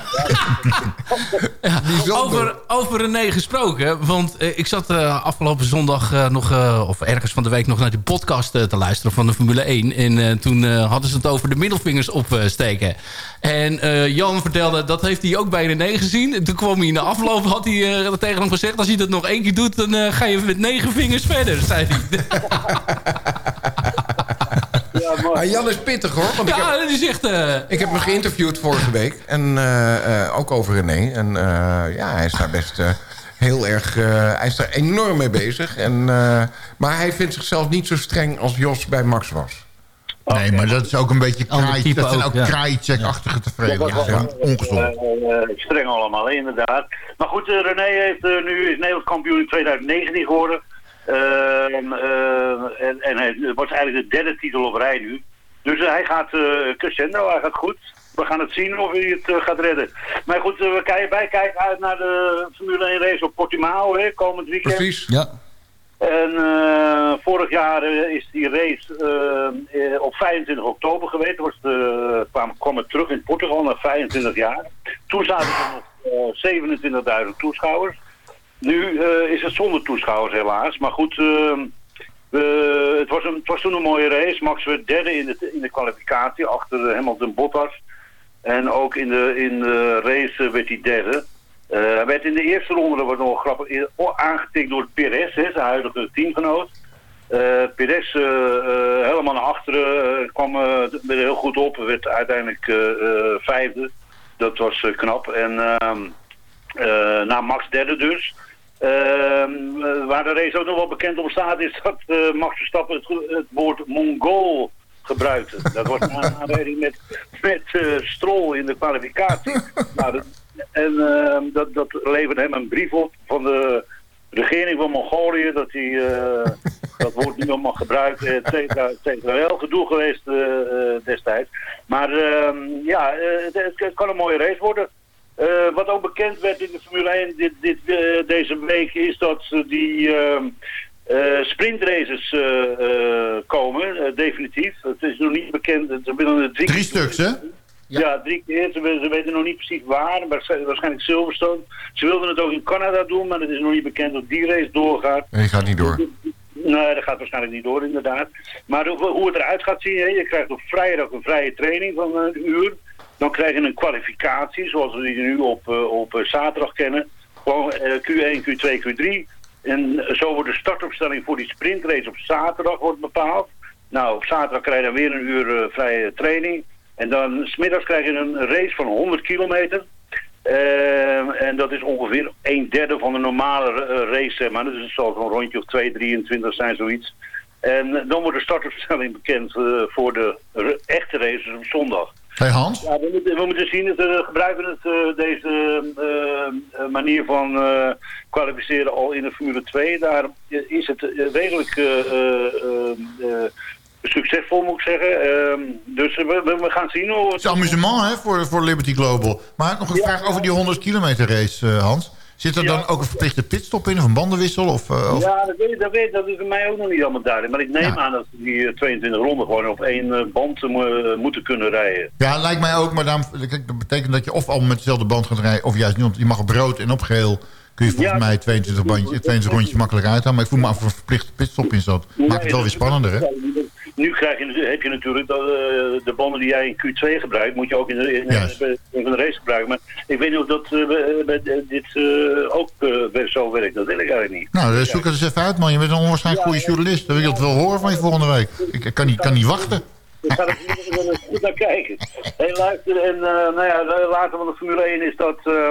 S11: Over, over René gesproken. Want eh, ik zat eh, afgelopen zondag eh, nog... eh, of ergens van de week nog naar die podcast te luisteren van de Formule 1. En eh, toen eh, hadden ze het over de middelvingers opsteken. en eh, Jan vertelde, dat heeft hij ook bij René gezien. En toen kwam hij in de afloop, had hij eh, tegen hem gezegd... als hij dat nog één keer doet, dan eh, ga je met negen vingers verder, zei hij.
S10: Maar Jan is pittig, hoor. Want ik, heb,
S11: ja, dat is echt... eh,
S10: ik heb hem geïnterviewd vorige week. En eh, eh, ook over René. En eh, ja, hij is daar best... eh, heel erg, eh, hij is daar enorm mee bezig. En, eh, maar hij vindt zichzelf niet zo streng als Jos bij Max was.
S12: Nee, maar dat is ook een beetje
S13: Ander
S12: kraai, dat zijn
S13: ook,
S12: ook
S13: ja.
S12: kraaicheck-achtige tevreden. Ja, ongezond.
S18: streng allemaal, inderdaad. Maar goed, eh, René heeft eh, nu is Nederlands kampioen in 2019 geworden. Ehm, eh, en, en het was eigenlijk de derde titel op rij nu. Dus hij gaat uh, crescendo, hij gaat goed. We gaan het zien of hij het gaat redden. Maar goed, we kijken, wij kijken uit naar de Formule 1 race op Portimao, hè, komend weekend.
S10: Precies.
S13: Ja.
S18: En eh, vorig jaar eh, is die race eh, op 25 oktober geweest. Was de, kwam, het terug in Portugal na 25 jaar. Toen zaten er nog eh 27.000 toeschouwers. Nu is het zonder toeschouwers helaas. Maar goed, eh, we- het, was een, toen een mooie race. Max werd derde in de, in de kwalificatie achter Hamilton Bottas. En ook in de, in de race werd hij derde. Eh, hij werd in de eerste ronde, dat was nog grappig, eh, aangetikt door Perez, hè, zijn huidige teamgenoot. Eh Perez eh, eh, helemaal naar achteren, eh, kwam eh, er heel goed op, werd uiteindelijk eh, eh, vijfde. Dat was eh, knap. En ehm eh, na Max derde dus. Ehm, eh, waar de race ook nog wel bekend om staat is dat eh, Max Verstappen het, woord Mongool gebruikte. Dat was na aanleiding met, met eh Stroll in de kwalificatie. nou, dat, En eh, dat, dat leverde hem een brief op van de regering van Mongolië... dat hij eh, dat woord niet meer mag gebruiken, et cetera, et cetera. Wel gedoe geweest eh, eh, destijds. Maar ehm, ja, het, het- het kan een mooie race worden. Wat ook bekend werd in de Formule 1 dit, dit, deze week is dat die ehm, eh, sprintraces komen, definitief. Het is nog niet bekend. Ze willen het drie,
S12: Drie stuks, hè?
S18: Ja, drie keer. Ze, we- ze weten nog niet precies waar. Waarsch- Waarschijnlijk Silverstone. Ze wilden het ook in Canada doen, maar het is nog niet bekend of die race doorgaat.
S10: Nee, gaat niet door.
S18: Nee, dat gaat waarschijnlijk niet door, inderdaad. Maar hoe, hoe het eruit gaat zien, hè, je krijgt op vrijdag een vrije training van eh, een uur. Dan krijg je een kwalificatie, zoals we die nu op, eh, op eh, zaterdag kennen. Gewoon eh, Q1, Q2, Q3. En zo wordt de startopstelling voor die sprintrace op zaterdag wordt bepaald. Nou, op zaterdag krijg je dan weer een uur vrije training. En dan smiddags krijg je een race van 100 kilometer. Eh, en dat is ongeveer een derde van de normale eh, race, zeg maar. Dus het zal zo'n rondje of 2, 23 zijn, zoiets. En dan wordt de startopstelling bekend eh, voor de echte races op zondag.
S12: Hey Hans?
S18: Ja, we, moeten, we moeten zien, dat we gebruiken het, eh, deze manier van kwalificeren al in de Formule 2. Daar is het redelijk succesvol, moet ik zeggen. Ehm, dus we, we- gaan zien hoe
S12: Het is amusement hè, voor, voor Liberty Global. Maar nog een vraag over die 100 kilometer race, eh, Hans. Zit er dan ook een verplichte pitstop in of een bandenwissel? Of, eh, of...
S18: Ja, dat, weet, dat, weet, dat is voor mij ook nog niet allemaal duidelijk. Maar ik neem aan dat die eh, 22 ronden gewoon op één eh, band eh, mo- moeten kunnen rijden.
S12: Ja, lijkt mij ook. Maar daarom, kijk, dat betekent dat je of al met dezelfde band gaat rijden... of juist niet. Want je mag op rood en op geel kun je volgens
S18: Ja.
S12: mij 22, bandje, 22 rondjes makkelijk uithalen. Maar ik voel me af of er een verplichte pitstop in zat. Maakt het wel weer spannender, hè?
S18: Nu krijg je, heb je natuurlijk dat, eh, de banden die jij in Q2 gebruikt, moet je ook in de, in,
S12: Juist.
S18: in de race gebruiken. Maar ik weet niet of dat eh, bij- bij dit eh, ook eh, zo werkt. Dat weet ik eigenlijk niet.
S12: Nou, eh, zoek het eens even uit, man. Je bent een onwaarschijnlijk goede journalist. Dan wil ik dat wel horen van je volgende week. Ik, kan, niet, kan niet wachten.
S18: Ik ga er goed naar kijken. Hey, luister, en eh, nou ja, later van de Formule 1 is dat eh,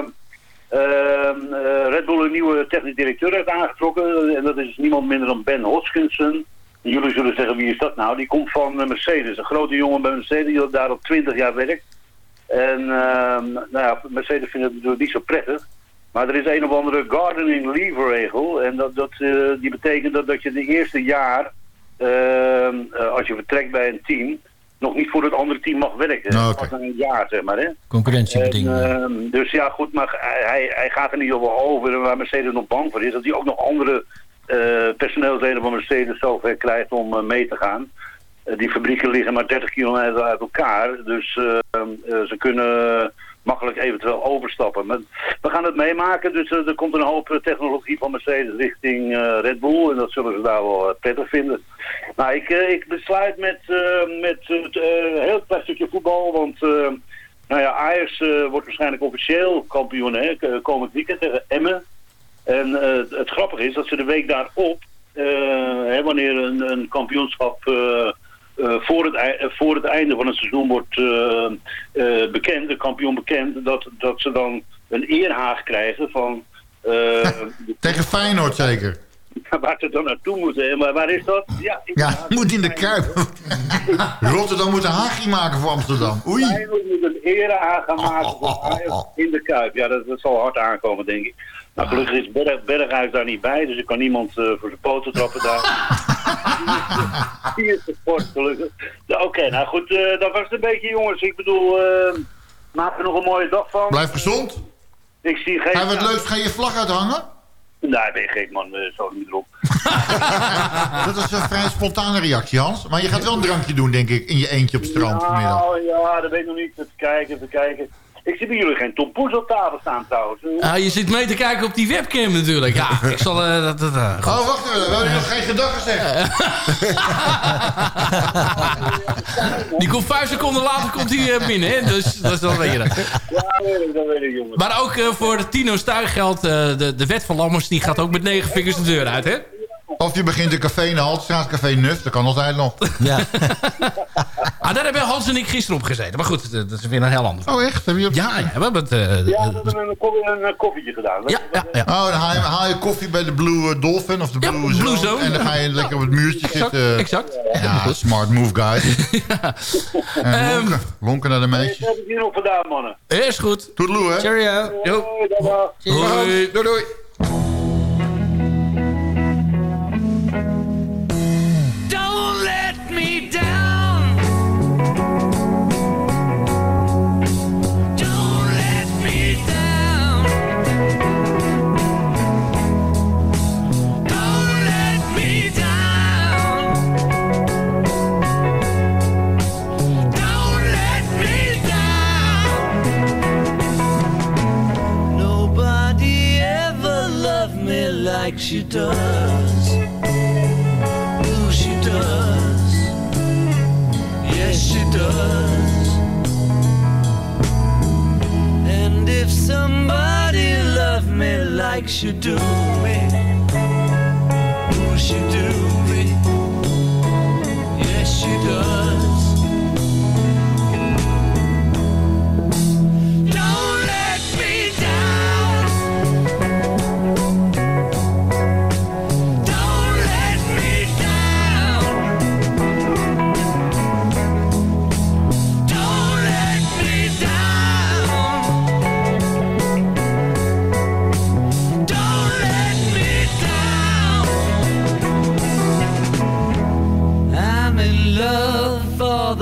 S18: ehm, eh, Red Bull een nieuwe technisch directeur heeft aangetrokken. En dat is niemand minder dan Ben Hodgkinson. Jullie zullen zeggen, wie is dat nou? Die komt van eh, Mercedes. Een grote jongen bij Mercedes die daar al 20 jaar werkt. En ehm, nou ja, Mercedes vindt het natuurlijk niet zo prettig. Maar er is een of andere gardening leave regel. En dat, dat, eh, die betekent dat, dat je de eerste jaar, ehm, eh, als je vertrekt bij een team, nog niet voor het andere team mag werken.
S13: Nou, oké.
S18: Pas na een jaar, zeg maar. Hè?
S13: Concurrentiebedingen.
S18: En, ehm, dus ja, goed, maar hij, hij gaat er niet over over. En waar Mercedes nog bang voor is, dat hij ook nog andere personeelsleden van Mercedes zover krijgt om eh, mee te gaan. Eh, die fabrieken liggen maar 30 kilometer uit elkaar. Dus eh, eh, ze kunnen makkelijk eventueel overstappen. Maar we gaan het meemaken. Dus eh, er komt een hoop eh, technologie van Mercedes richting eh, Red Bull. En dat zullen ze daar wel eh, prettig vinden. Nou, ik, eh, ik besluit met, eh, met eh, het, eh, heel klein stukje voetbal. Want uh, nou ja, Ajax eh, wordt waarschijnlijk officieel kampioen hè, komend weekend tegen Emmen. En eh, het, grappige is dat ze de week daarop, eh, hè, wanneer een, een kampioenschap eh, voor, het, voor het einde van het seizoen wordt bekend, de kampioen bekend, dat, dat ze dan een eerhaag krijgen van...
S12: Tegen Feyenoord zeker.
S18: waar ze dan naartoe moeten. En waar, is dat? Ja,
S12: Ja, moet in de Kuip. Rotterdam moet een haagje maken voor Amsterdam. Oei.
S18: Feyenoord moet een erehaag gaan maken voor Ajax in de Kuip. Ja, dat, dat zal hard aankomen, denk ik. Nou, gelukkig is Berg, Berghuis daar niet bij, dus ik kan niemand eh, voor zijn poten trappen daar. Die is de sport, gelukkig. Oké, nou goed, eh, dat was het een beetje, jongens. Ik bedoel, eh, maak er nog een mooie dag van.
S12: Blijf gezond.
S18: Ik zie geen...
S12: Je wat leuks, ga je vlag uithangen?
S18: Nee, ben je gek, man. Uh, zo niet erop.
S12: Dat is een vrij spontane reactie, Hans. Maar je gaat wel een drankje doen, denk ik, in je eentje op strand vanmiddag.
S18: Nou, ja, dat weet ik nog niet. Even kijken, even kijken. Ik zie bij jullie geen Tom Poes op tafel staan, trouwens.
S11: Ah, je zit mee te kijken op die webcam natuurlijk. Ja, ik zal... eh, dat, dat, eh.
S12: Oh, wacht even. We hebben nog geen gedag gezegd.
S11: Die komt vijf seconden later komt hij eh, binnen, hè? Dus dat is wel weet je dat.
S18: Ja, dat weet ik, dat weet ik, jongen.
S11: Maar ook voor Tino Stuy geldt, eh, de, de wet van Lammers, die gaat ook met negen vingers de deur uit, hè?
S12: Of je begint een café in de Haltestraat, Café Nuf. Dat kan altijd nog.
S13: Ja.
S11: Ah, daar hebben Hans en ik gisteren op gezeten. Maar goed, dat is weer een heel ander.
S12: Oh, echt? Heb je op...
S11: Ja, ja, we hebben het... eh,
S18: Ja, we
S11: eh,
S18: hebben een, ko- een, eh, koffietje gedaan.
S11: ja, ja, ja.
S12: Oh, dan haal je, haal je koffie bij de Blue Dolphin of de
S11: Ja,
S12: Blue,
S11: Blue
S12: Zone,
S11: Zone.
S12: En dan ga je lekker op het muurtje
S11: Exact,
S12: zitten.
S11: exact.
S12: Ja, smart move, guys. En
S11: Ehm,
S12: lonken, lonken naar de
S18: Wat
S12: meisjes.
S18: heb ik hier nog gedaan, mannen?
S11: Is goed.
S12: Toedeloe, hè?
S13: Cheerio.
S10: Doei, doei.
S4: Like she does. Ooh, she does. Yes, she does. And if somebody loved me like she do me, ooh, she do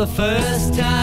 S4: the first time.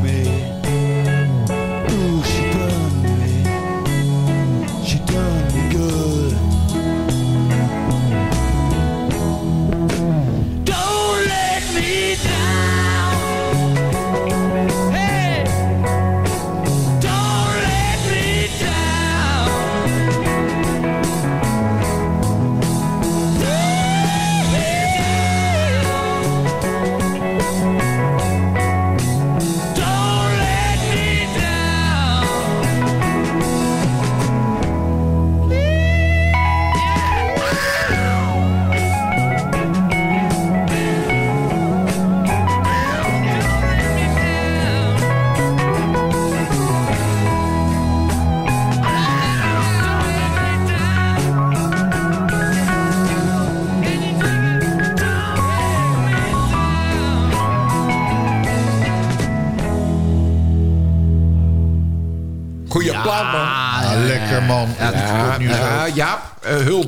S4: me.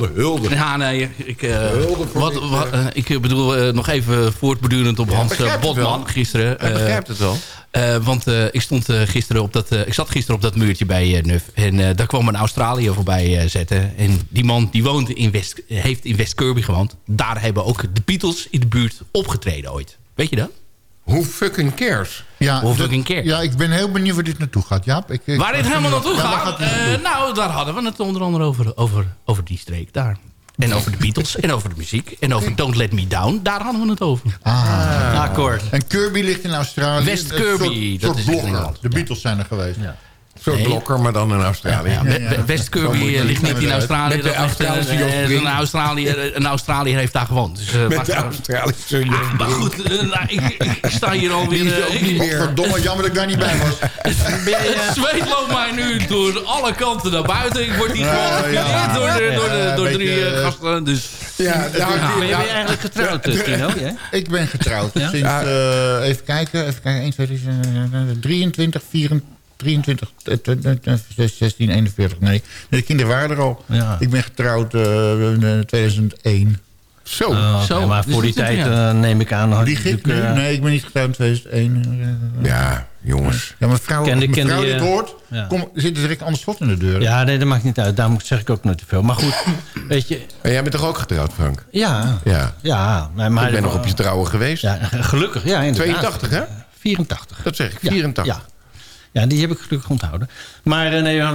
S10: Hulde, hulde.
S11: Ja, nee, ik, eh,
S10: Hulde
S11: wat, wat, eh, ik bedoel eh, nog even voortbordurend op Hans. Botman gisteren.
S10: Hij begrijpt het wel.
S11: want ik, stond, gisteren op dat, ik zat gisteren op dat muurtje bij Nuf. En daar kwam een Australiër voorbij zetten. En die man die woont in West, heeft in West Kirby gewoond. Daar hebben ook de Beatles in de buurt opgetreden ooit. Weet je dat?
S10: Who fucking cares?
S12: Ja,
S11: Hoe
S12: dat-
S11: fucking cares?
S12: Ja, ik ben heel benieuwd waar dit naartoe gaat, Jaap. Ik, ik-
S11: Waar dit helemaal naartoe
S12: Ja,
S11: gaat?
S12: naartoe?
S11: Eh, nou, daar hadden we het onder andere over, over, over die streek daar. En over de Beatles, en over de muziek, en over Don't Let Me Down. Daar hadden we het over.
S12: Ah.
S13: Akkoord.
S12: En Kirby ligt in Australië.
S11: West Kirby,
S12: soort-
S11: dat
S12: soort
S11: is in.
S12: De Beatles zijn er geweest.
S10: Zo'n
S11: Nee.
S10: blokker, maar dan in Australië.
S11: Ja, We- We- West Kirby eh, ligt niet in Australië.
S10: Met de Australische
S11: eh, eh, een, Australiër, een Australiër heeft daar gewoond. Dus, eh,
S10: Met de
S11: maar.
S10: Australische Jos
S11: Maar goed, nou, ik, ik, ik sta hier alweer...
S10: Die ook niet meer.
S12: Verdomme, jammer dat ik daar niet bij was.
S11: Het zweet loopt mij nu door alle kanten naar buiten. Ik word hier gewoon
S12: Ja,
S11: gefileerd
S12: ja.
S11: door, de, door, de,
S12: Ja,
S11: door drie
S12: beetje,
S11: gasten. Dus,
S10: Ja, nou,
S13: Maar ben je
S10: ja,
S13: eigenlijk getrouwd, Tino?
S12: Ik ben getrouwd
S13: Ja?
S12: sinds, eh, even kijken, even kijken, 1, 2, 3, eh, 23, 24, 23, eh, 20, 16, 41, nee. nee. De kinderen waren er al.
S13: Ja.
S12: Ik ben getrouwd eh, in 2001.
S10: Zo.
S13: Oh, oké,
S11: Zo,
S13: maar
S11: dus
S13: voor die
S11: dat is
S13: tijd eh, neem ik aan... had
S12: Die nu?
S13: eh,
S12: Nee, ik ben niet getrouwd in 2001. eh,
S10: Ja, jongens.
S12: Ja, mijn vrouw,
S13: Kende-
S12: mijn vrouw hoort,
S13: Ja.
S12: kom, er zit direct anders slot in de deur.
S13: Ja, nee, dat maakt niet uit. Daarom zeg ik ook nooit te veel. Maar goed, weet je...
S10: En jij bent toch ook getrouwd, Frank?
S13: Ja,
S10: Ja.
S13: ja. Maar, maar,
S10: Ik ben nog op je trouwen geweest.
S13: Ja, gelukkig, ja, inderdaad.
S10: 82, hè?
S13: 84.
S10: Dat zeg ik,
S13: Ja,
S10: 84.
S13: Ja, ja, die heb ik gelukkig onthouden. Maar eh, nee, ja,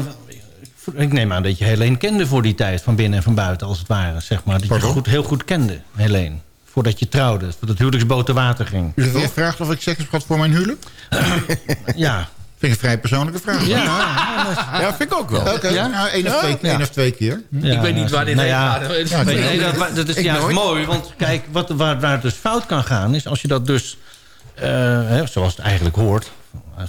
S13: ik neem aan dat je Helene kende voor die tijd. Van binnen en van buiten, als het ware. Zeg maar. Dat je goed, heel goed kende, Helene. Voordat je trouwde. Voordat het huwelijksboot te water ging.
S12: U heeft vraagt of ik seks heb gehad voor mijn huwelijk?
S13: Ja.
S12: Vind ik een vrij persoonlijke vraag.
S13: Ja,
S10: Ja, vind ik ook wel.
S12: Oké,
S13: Ja?
S12: nou, één, of twee,
S13: Ja.
S12: één of twee keer.
S13: ja,
S11: ik weet niet waar dit
S13: nou
S11: heen
S13: ja,
S11: gaat.
S12: Ja,
S13: Nee, dat, dat is
S10: Ik
S13: juist
S10: nooit.
S13: mooi. Want kijk, wat, waar, waar het dus fout kan gaan... is als je dat dus, eh, hè, zoals het eigenlijk hoort...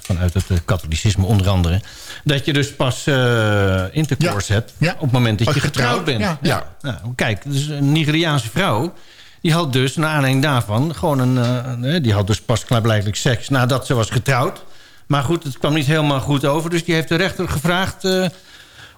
S13: vanuit het eh, katholicisme onder andere... dat je dus pas eh intercourse
S12: Ja.
S13: hebt...
S12: Ja.
S13: op het moment dat
S12: Als
S13: je getrouwd
S12: getrouwd,
S13: bent.
S12: ja.
S10: Ja.
S13: Nou, kijk, dus een Nigeriaanse vrouw... die had dus, naar aanleiding daarvan... gewoon een, eh, die had dus pas klaarblijkelijk seks nadat ze was getrouwd... Maar goed, het kwam niet helemaal goed over. Dus die heeft de rechter gevraagd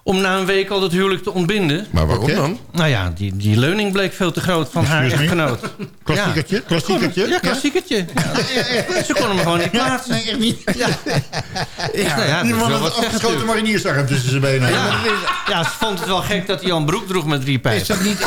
S13: om na een week al het huwelijk te ontbinden.
S10: Maar waarom dan?
S13: Nou ja, die, die leuning bleek veel te groot van haar
S12: Excuse
S13: echtgenoot.
S12: Klassiekertje?
S13: Ja.
S12: Klassiekertje?
S13: Ja, klassiekertje. Ja. Ze kon hem gewoon niet plaatsen.
S12: Nee, echt niet.
S13: Ja,
S12: Die
S13: is
S12: man had een afgeschoten mariniersarm tussen zijn benen.
S13: Ja. ja, ze vond het wel gek dat hij al een broek droeg met drie
S10: Is
S13: pijpen.
S10: dat niet,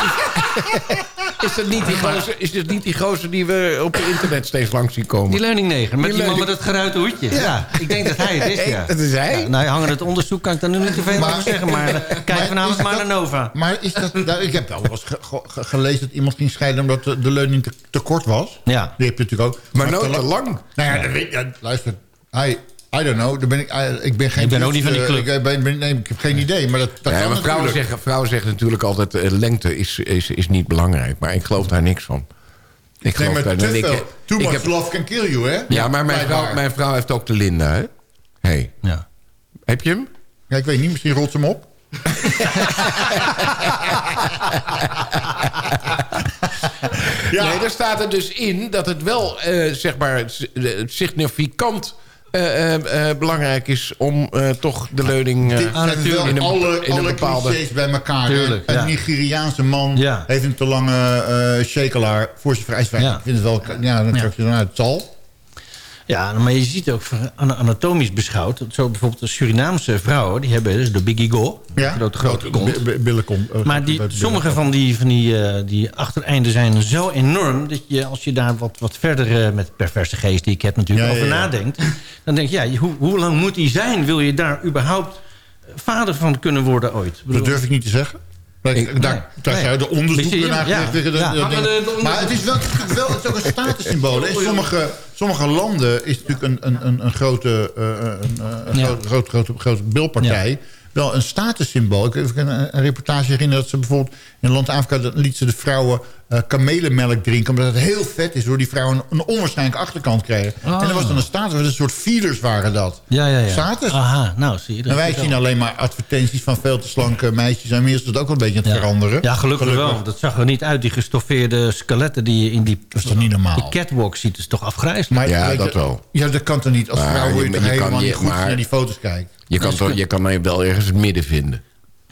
S10: is, dat niet die gozer, is dat niet die gozer die we op het internet steeds langs zien komen?
S13: Die leuningneger, met
S10: Die
S13: die man met het geruite hoedje. Ja. ik denk dat hij het is, ja.
S10: Dat is hij?
S13: Ja, nou, hangende het onderzoek kan ik daar nu niet te veel over zeggen. Maar eh, kijk vanavond
S12: is
S13: maar
S12: dat-
S13: naar Nova.
S12: Maar is dat... Nou, ik heb wel eens ge- ge- gelezen dat iemand ging scheiden... omdat de, de leuning te, te kort was.
S13: Ja.
S12: Die heb je natuurlijk ook.
S10: Maar nooit te lang.
S12: Nou ja, weet, ja luister. I, I don't know. Daar ben ik, I- ik ben geen...
S13: Ik ben ook niet van die
S12: eh,
S13: club.
S12: Ik, ben, ben- nee, ik heb geen idee. Maar dat, dat
S10: Ja, maar vrouwen zeggen, vrouwen zeggen natuurlijk altijd... eh, lengte is, is, is niet belangrijk. Maar ik geloof daar niks van. Ik
S12: Nee,
S10: geloof
S12: maar
S10: daar
S12: te
S10: ik-
S12: veel. Too
S10: ik
S12: much
S10: heb-
S12: love can kill you, hè?
S10: Ja, maar mijn vrouw, mijn vrouw heeft ook de Linda, hè? Hey.
S13: Ja.
S10: Heb je hem?
S12: Ja, ik weet niet. Misschien rolt ze hem op.
S10: Nee, daar staat er dus in dat het wel, eh, zeg maar, eh, significant eh, eh, eh, belangrijk is om eh, toch de leuning eh,
S12: Dit
S10: in
S12: wel
S10: een,
S12: alle,
S10: in een
S12: alle
S10: bepaalde...
S12: clichés bij elkaar.
S13: Tuurlijk,
S12: een
S13: ja.
S12: Nigeriaanse man
S13: Ja.
S12: heeft een te lange eh shakelaar voor zijn vrijswijn.
S13: Ja.
S12: Ik vind het wel... Ja, dan trek je dan uit. Het zal.
S13: Ja, maar je ziet ook anatomisch beschouwd... Zo bijvoorbeeld de Surinaamse vrouwen, die hebben dus de Biggie Go.
S12: Ja.
S13: Grote, grote kont.
S12: B- Billenkom. eh,
S13: Maar die, sommige van die, van die, eh, die achtereinden zijn zo enorm... dat je als je daar wat, wat verder eh, met perverse geest die ik heb natuurlijk
S12: Ja,
S13: over
S12: ja,
S13: nadenkt... dan denk je, ja, hoe, hoe lang moet die zijn? Wil je daar überhaupt vader van kunnen worden ooit? Bedoel-
S12: Dat durf ik niet te zeggen. Daar,
S13: Ik-
S12: daar,
S13: nee,
S12: daar
S13: nee.
S12: zijn de onderzoeken
S13: Ja,
S12: naar
S13: ja, ja.
S12: dat
S11: Maar
S12: het is wel, het is wel het is ook een statussymbool. hè. In sommige, sommige landen is natuurlijk een, een, een, een grote, eh, een, een
S13: Ja.
S12: grote, grote, grote, grote bilpartij... wel een statussymbool. Ik heb een, een reportage herinneren dat ze bijvoorbeeld... in land Afrika dat liet ze de vrouwen eh, kamelenmelk drinken... omdat het heel vet is, door die vrouwen een, een onwaarschijnlijke achterkant kregen.
S13: Oh.
S12: En dat was dan een status, een soort feeders waren dat.
S13: Ja, ja, ja.
S12: Status.
S13: Aha, nou zie je. dat
S12: En wij zien
S13: wel-
S12: alleen maar advertenties van veel te slanke meisjes. En meer is dat ook wel een beetje aan het
S13: Ja.
S12: veranderen.
S13: Ja, gelukkig, wel. Dat zag er niet uit, die gestoffeerde skeletten die je in die...
S12: Dat is toch niet normaal?
S13: Die catwalk ziet, is toch afgrijzelijk?
S12: Maar
S10: Ja, dat wel.
S12: Ja, dat kan toch niet. Als vrouw je
S10: je-
S12: toch
S10: je kan
S12: helemaal
S10: je-
S12: niet goed
S10: maar-
S12: naar die foto's kijkt.
S10: Je kan, toch, je kan mij wel ergens het midden vinden.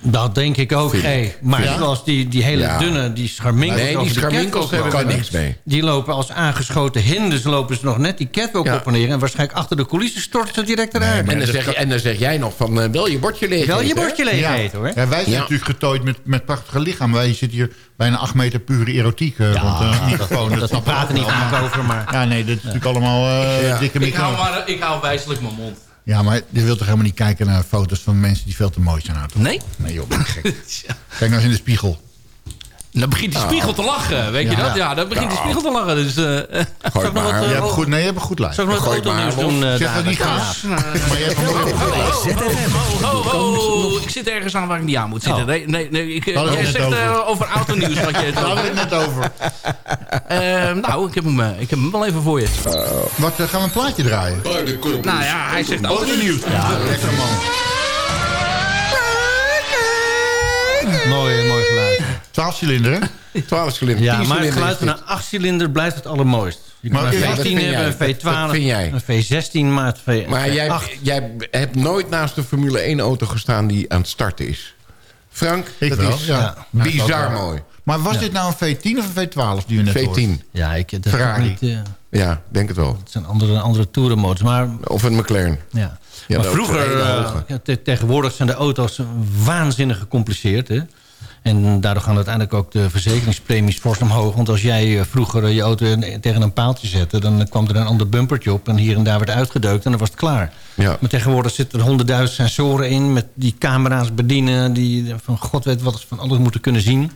S13: Dat denk ik ook, hey. Maar
S12: Ja?
S13: zoals die, die hele
S10: Ja.
S13: dunne, die scharminkels
S10: Nee, die scharminkels hebben
S13: lopen,
S10: we niks mee.
S13: Die lopen als aangeschoten hindes, lopen ze nog net die catwalk
S10: Ja.
S13: op en neer. En waarschijnlijk achter de coulissen storten ze direct eruit.
S10: En dan, zeg, en dan zeg jij nog van, eh, wel je bordje leeg
S13: Wel je bordje leeg
S12: Ja.
S13: eten, hoor.
S12: Ja, wij zijn
S10: Ja.
S12: natuurlijk getooid met, met prachtige lichamen. Wij zitten hier bijna acht meter pure erotiek eh, rond microfoon.
S13: dat, dat
S12: ik
S13: praten niet vaak over, maar...
S12: Ja, nee, dat is natuurlijk allemaal eh,
S10: Ja.
S12: dikke microfoon.
S11: maar, ik hou wijselijk mijn mond.
S12: Ja, maar je wilt toch helemaal niet kijken naar foto's van mensen die veel te mooi zijn? Toch?
S11: Nee?
S12: Nee joh, gek. Kijk nou eens in de spiegel.
S11: Dan begint die
S12: Oh.
S11: spiegel te lachen, weet je dat? Ja, dan begint die spiegel te lachen. Dus, eh, zou ik nog wat,
S12: Je
S11: eh,
S12: hebt goed, nee, je hebt een goed lijf.
S11: Zou ik nog wat autonieuws doen? eh,
S12: Zeg dat niet.
S11: Ja.
S12: Maar je hebt een
S11: Oh, oh, oh, ik zit ergens aan waar ik niet aan moet zitten. Nee, nee, nee ik, eh, jij zegt eh,
S12: over.
S11: autonieuws wat je het
S12: Daar hadden we het net over.
S11: Eh, nou, ik heb, hem, eh, ik heb hem wel even voor je.
S12: Wat, eh, gaan we een plaatje draaien?
S11: Nou ja, hij zegt
S12: Autonieuws. Ja, lekker man.
S13: Mooi, mooi.
S12: 12 cilinder, hè?
S10: 12 cilinder.
S13: Ja,
S10: 10
S13: maar het geluid van een 8 cilinder blijft het allermooist. Je kan
S10: Maar
S13: een
S10: ja, dat
S13: V10
S10: vind
S13: hebben,
S10: jij.
S13: een V12,
S10: Dat vind jij.
S13: een V16, maar het V8.
S10: Maar jij, jij hebt nooit naast de Formule 1 auto gestaan die aan het starten is. Frank,
S12: Ik
S10: dat
S12: wel,
S10: is
S12: ja.
S10: bizar
S12: Ja.
S10: mooi.
S12: Maar was
S13: Ja.
S12: dit nou een V10 of een V12 die we net hoorden?
S10: V10.
S13: Ja, ik, dat
S12: Ferrari.
S13: Niet, eh,
S10: Ja, denk het wel.
S13: het zijn andere, andere toerenmotors. Maar,
S10: Of een McLaren.
S13: ja.
S10: Ja,
S13: maar vroeger, eh, te- tegenwoordig zijn de auto's waanzinnig gecompliceerd. Hè? En daardoor gaan uiteindelijk ook de verzekeringspremies fors omhoog. Want als jij eh, vroeger je auto tegen een paaltje zette... dan kwam er een ander bumpertje op en hier en daar werd uitgedeukt... en dan was het klaar.
S10: Ja.
S13: Maar tegenwoordig zitten er honderdduizend sensoren in... met die camera's bedienen... die van god weet wat van alles moeten kunnen zien.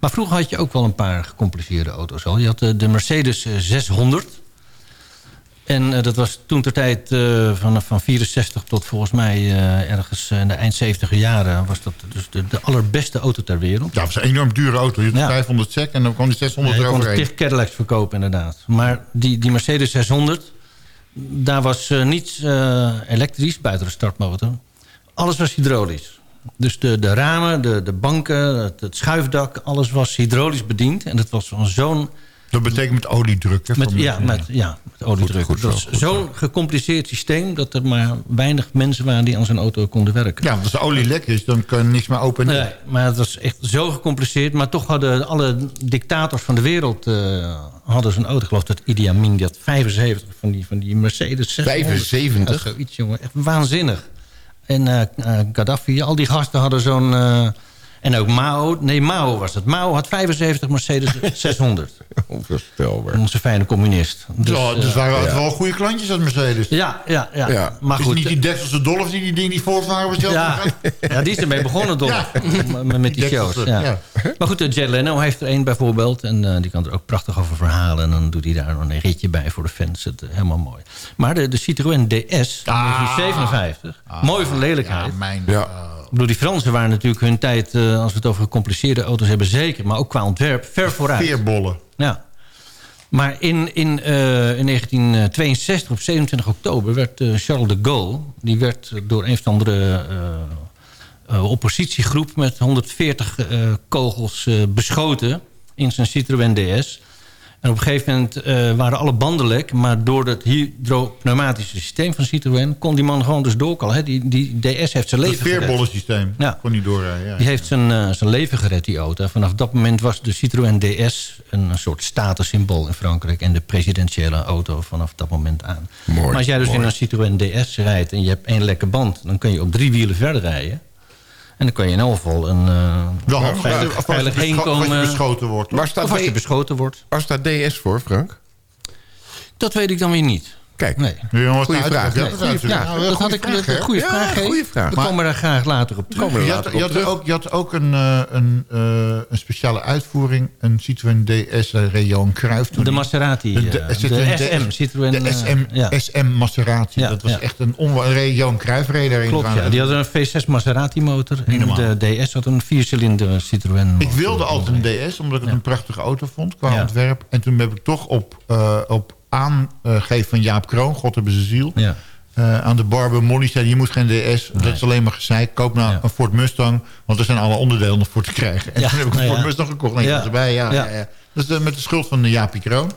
S13: Maar vroeger had je ook wel een paar gecompliceerde auto's al. Je had de, de Mercedes eh, 600... En eh, dat was toen ter tijd eh, van, van 64 tot volgens mij eh, ergens in de eind 70 jaren... was dat dus de, de allerbeste auto ter wereld.
S12: Ja, het was een enorm dure auto. Je had
S13: Ja.
S12: 500 sec en dan kwam die 600
S13: Ja, je kon
S12: eroverheen.
S13: Cadillacs verkopen inderdaad. Maar die, die Mercedes 600, daar was niets elektrisch buiten de startmotor. Alles was hydraulisch. Dus de, de ramen, de, de banken, het, het schuifdak, alles was hydraulisch bediend. En dat was van zo'n...
S12: Dat betekent met oliedruk. Hè,
S13: Met, ja, met, ja, met oliedruk.
S12: goed zo,
S13: dat
S12: goed
S13: zo'n gecompliceerd systeem... dat er maar weinig mensen waren die aan zijn auto konden werken.
S12: Ja, want als de olie lek is, dan kan je niks meer open.
S13: Nee, maar het was echt zo gecompliceerd. Maar toch hadden alle dictators van de wereld eh, hadden zo'n auto. Ik geloof dat Idi Amin, die had 75 van die, van die Mercedes 600.
S10: 75?
S13: Ja, zoiets, jongen. Echt waanzinnig. En eh eh, Gaddafi, al die gasten hadden zo'n... en ook Mao. Nee, Mao was het. Mao had 75 Mercedes 600.
S10: Onvoorstelbaar.
S13: Onze fijne communist. Dus,
S12: ja, dus
S13: eh,
S12: waren
S10: ja.
S12: wel goede klantjes uit Mercedes.
S13: ja, ja, ja,
S10: Ja.
S13: Maar goed.
S12: niet die Dekselse Dolph die die dingen die voortwagen besteld
S13: Ja, ja, die is ermee begonnen, toch?
S12: Ja.
S13: Met- die shows. Ja.
S12: ja.
S13: Maar goed, eh, Jet Leno heeft er één bijvoorbeeld. En eh, die kan er ook prachtig over verhalen. En dan doet hij daar nog een ritje bij voor de fans. Het, helemaal mooi. Maar de, de Citroën DS,
S12: Ah.
S13: 1957. Mooi van lelijkheid.
S12: Ja, mijn...
S10: Ja.
S13: Ik bedoel, die Fransen waren natuurlijk hun tijd... eh, als we het over gecompliceerde auto's hebben, zeker. Maar ook qua ontwerp, ver vooruit.
S12: Veerbollen.
S13: Ja. Maar in, in, eh, in 1962, op 27 oktober, werd eh, Charles de Gaulle... die werd door een of andere oppositiegroep... met 140 eh, kogels beschoten in zijn Citroën DS. En op een gegeven moment eh, waren alle banden lek... maar door het hydropneumatische systeem van Citroën... kon die man gewoon dus doorkallen. hè. Die, die DS heeft zijn
S12: Het
S13: leven gered.
S12: veerbollensysteem.
S13: Ja.
S12: Kon niet doorrijden. Ja.
S13: Die heeft zijn, eh, zijn leven gered, die auto. Vanaf dat moment was de Citroën DS een, een soort statussymbool in Frankrijk... en de presidentiële auto vanaf dat moment aan.
S10: Mooi,
S13: maar als jij dus
S10: mooi.
S13: in een Citroën DS rijdt en je hebt één lekke band... dan kun je op drie wielen verder rijden. En dan kan je in elk geval een, eh,
S12: Wel handig,
S13: veilig,
S12: als
S13: veilig heen
S12: bescho- als je
S13: komen.
S12: beschoten wordt.
S10: Waar staat,
S13: Of als je beschoten wordt.
S10: waar staat DS voor, Frank?
S13: Dat weet ik dan weer niet.
S10: Kijk,
S13: Nee.
S12: Jongens,
S10: Goeie
S12: nou,
S10: vraag,
S12: ja, dat nou,
S13: dat had ik een goede vraag.
S10: goeie vraag.
S13: We komen daar graag later op terug.
S12: Je
S10: later
S12: had, je, had
S10: terug.
S12: ook, je had ook een, eh, een, eh, een speciale uitvoering. Een Citroën DS. Johan Cruijff toen.
S13: De Maserati.
S12: De, de,
S13: eh,
S12: Citroën
S13: de
S12: DS
S13: SM. Citroën.
S12: De SM,
S13: ja.
S12: SM Maserati.
S13: Ja,
S12: dat was
S13: ja.
S12: echt een Johan Cruijff reed daarin.
S13: Klopt, ja. Die hadden een V6 Maserati motor. En
S12: normaal.
S13: de DS had een viercilinder Citroën.
S12: Ik wilde altijd een DS, omdat ik het een prachtige auto vond qua ontwerp. En toen heb ik toch op, eh, op aangeven van Jaap Kroon, God hebben zijn ziel...
S13: Ja.
S12: eh, aan de barber Molly zei, je moet geen DS, dat is alleen maar gezeik. Koop nou
S13: Ja.
S12: een Ford Mustang, want er zijn alle onderdelen nog voor te krijgen. En
S13: Ja,
S12: toen heb ik een
S13: nou
S12: Ford
S13: ja.
S12: Mustang gekocht.
S13: Ja.
S12: ja. erbij, ja,
S13: Ja.
S12: is eh, met de schuld van de Jaapie Kroon.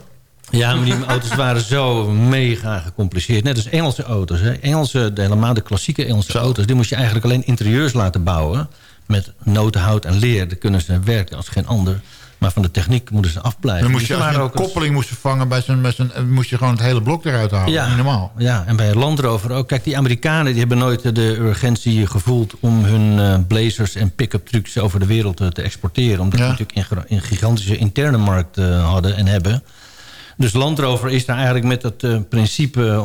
S13: Ja, maar die auto's waren zo mega gecompliceerd. Net als Engelse auto's. Hè. Engelse, de, helemaal de klassieke Engelse auto's... die moest je eigenlijk alleen interieurs laten bouwen... met notenhout en leer. Daar kunnen ze werken als geen ander. Maar van de techniek moeten ze afblijven.
S12: Dan moest
S13: Dus
S12: je, als je
S13: waren
S12: een koppeling moest vervangen, bij zijn, bij zijn, eh, moest je gewoon het hele blok eruit halen.
S13: Ja.
S12: Normaal.
S13: Ja, en bij Land Rover ook. Kijk, die Amerikanen die hebben nooit de urgentie gevoeld... om hun eh, blazers en pick-up trucks over de wereld te exporteren. Omdat
S12: Ja.
S13: ze natuurlijk een, gigantische interne markt eh, hadden en hebben. Dus Land Rover is daar eigenlijk met dat principe...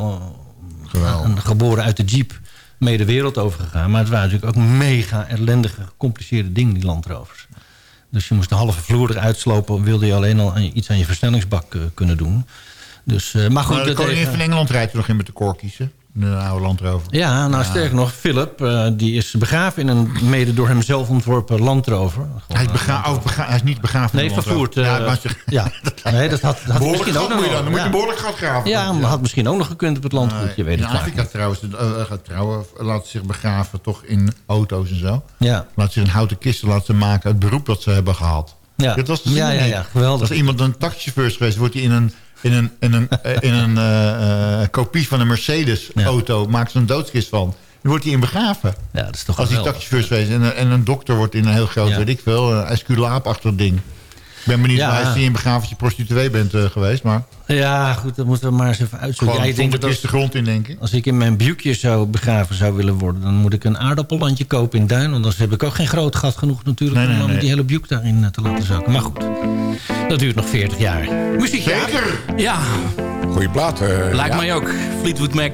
S13: geboren uit de Jeep mee de wereld over gegaan. Maar het waren natuurlijk ook mega ellendige, gecompliceerde dingen, die Land Rovers. Dus je moest de halve vloer eruit slopen... wilde je alleen al iets aan je versnellingsbak eh, kunnen doen. Dus, eh, maar goed,
S12: Maar de koningin van Engeland rijdt er nog in met de corkies, hè? De oude Land Rover.
S13: Ja, nou sterker nog, Philip, eh, die is begraven in een mede door hem zelf ontworpen Land Rover.
S12: Hij is, oh, hij is niet begraven.
S13: Nee, vervoerd. Eh,
S12: ja, je-
S13: ja. Nee, dat had, had misschien ook nog
S12: moet je dan. Dan moet je een behoorlijk gat graven.
S13: Ja, maar had misschien ook nog gekund op het landgoed. Je weet het
S12: Afrika trouwens, eh, gaat trouwen, laten zich begraven toch in auto's en zo.
S13: Ja.
S12: Laat zich een houten kisten laten maken, het beroep dat ze hebben gehad.
S13: Ja.
S12: Dat was
S13: Ja, ja, ja, geweldig.
S12: Als iemand een taxichauffeur is geweest, wordt hij in een, in een, in een, eh, in een eh, eh, kopie van een Mercedes-auto, maakt ze een doodskist van. Dan wordt hij in begraven.
S13: Ja, dat is toch
S12: Als hij taxichauffeur is en, een- en een dokter wordt in een heel groot, weet ik veel, een esculaap-achtig ding. Ik ben benieuwd
S13: Ja.
S12: waar als je in begraven als je prostituee bent eh, geweest, maar
S13: Ja, goed, dat moeten we maar eens even uitzoeken.
S12: gewoon
S13: Ja, ik denk dat
S12: de grond in, denk ik.
S13: Als ik in mijn buikje zou begraven zou willen worden... dan moet ik een aardappellandje kopen in Duin. Want anders heb ik ook geen groot gat genoeg natuurlijk...
S12: Nee, nee,
S13: om
S12: nee.
S13: die hele buik daarin eh, te laten zakken. Maar goed, dat duurt nog 40 jaar. Muziek,
S12: Zeker!
S7: Ja,
S10: Goeie plaat. eh,
S7: lijkt
S10: ja.
S7: mij ook. Fleetwood Mac.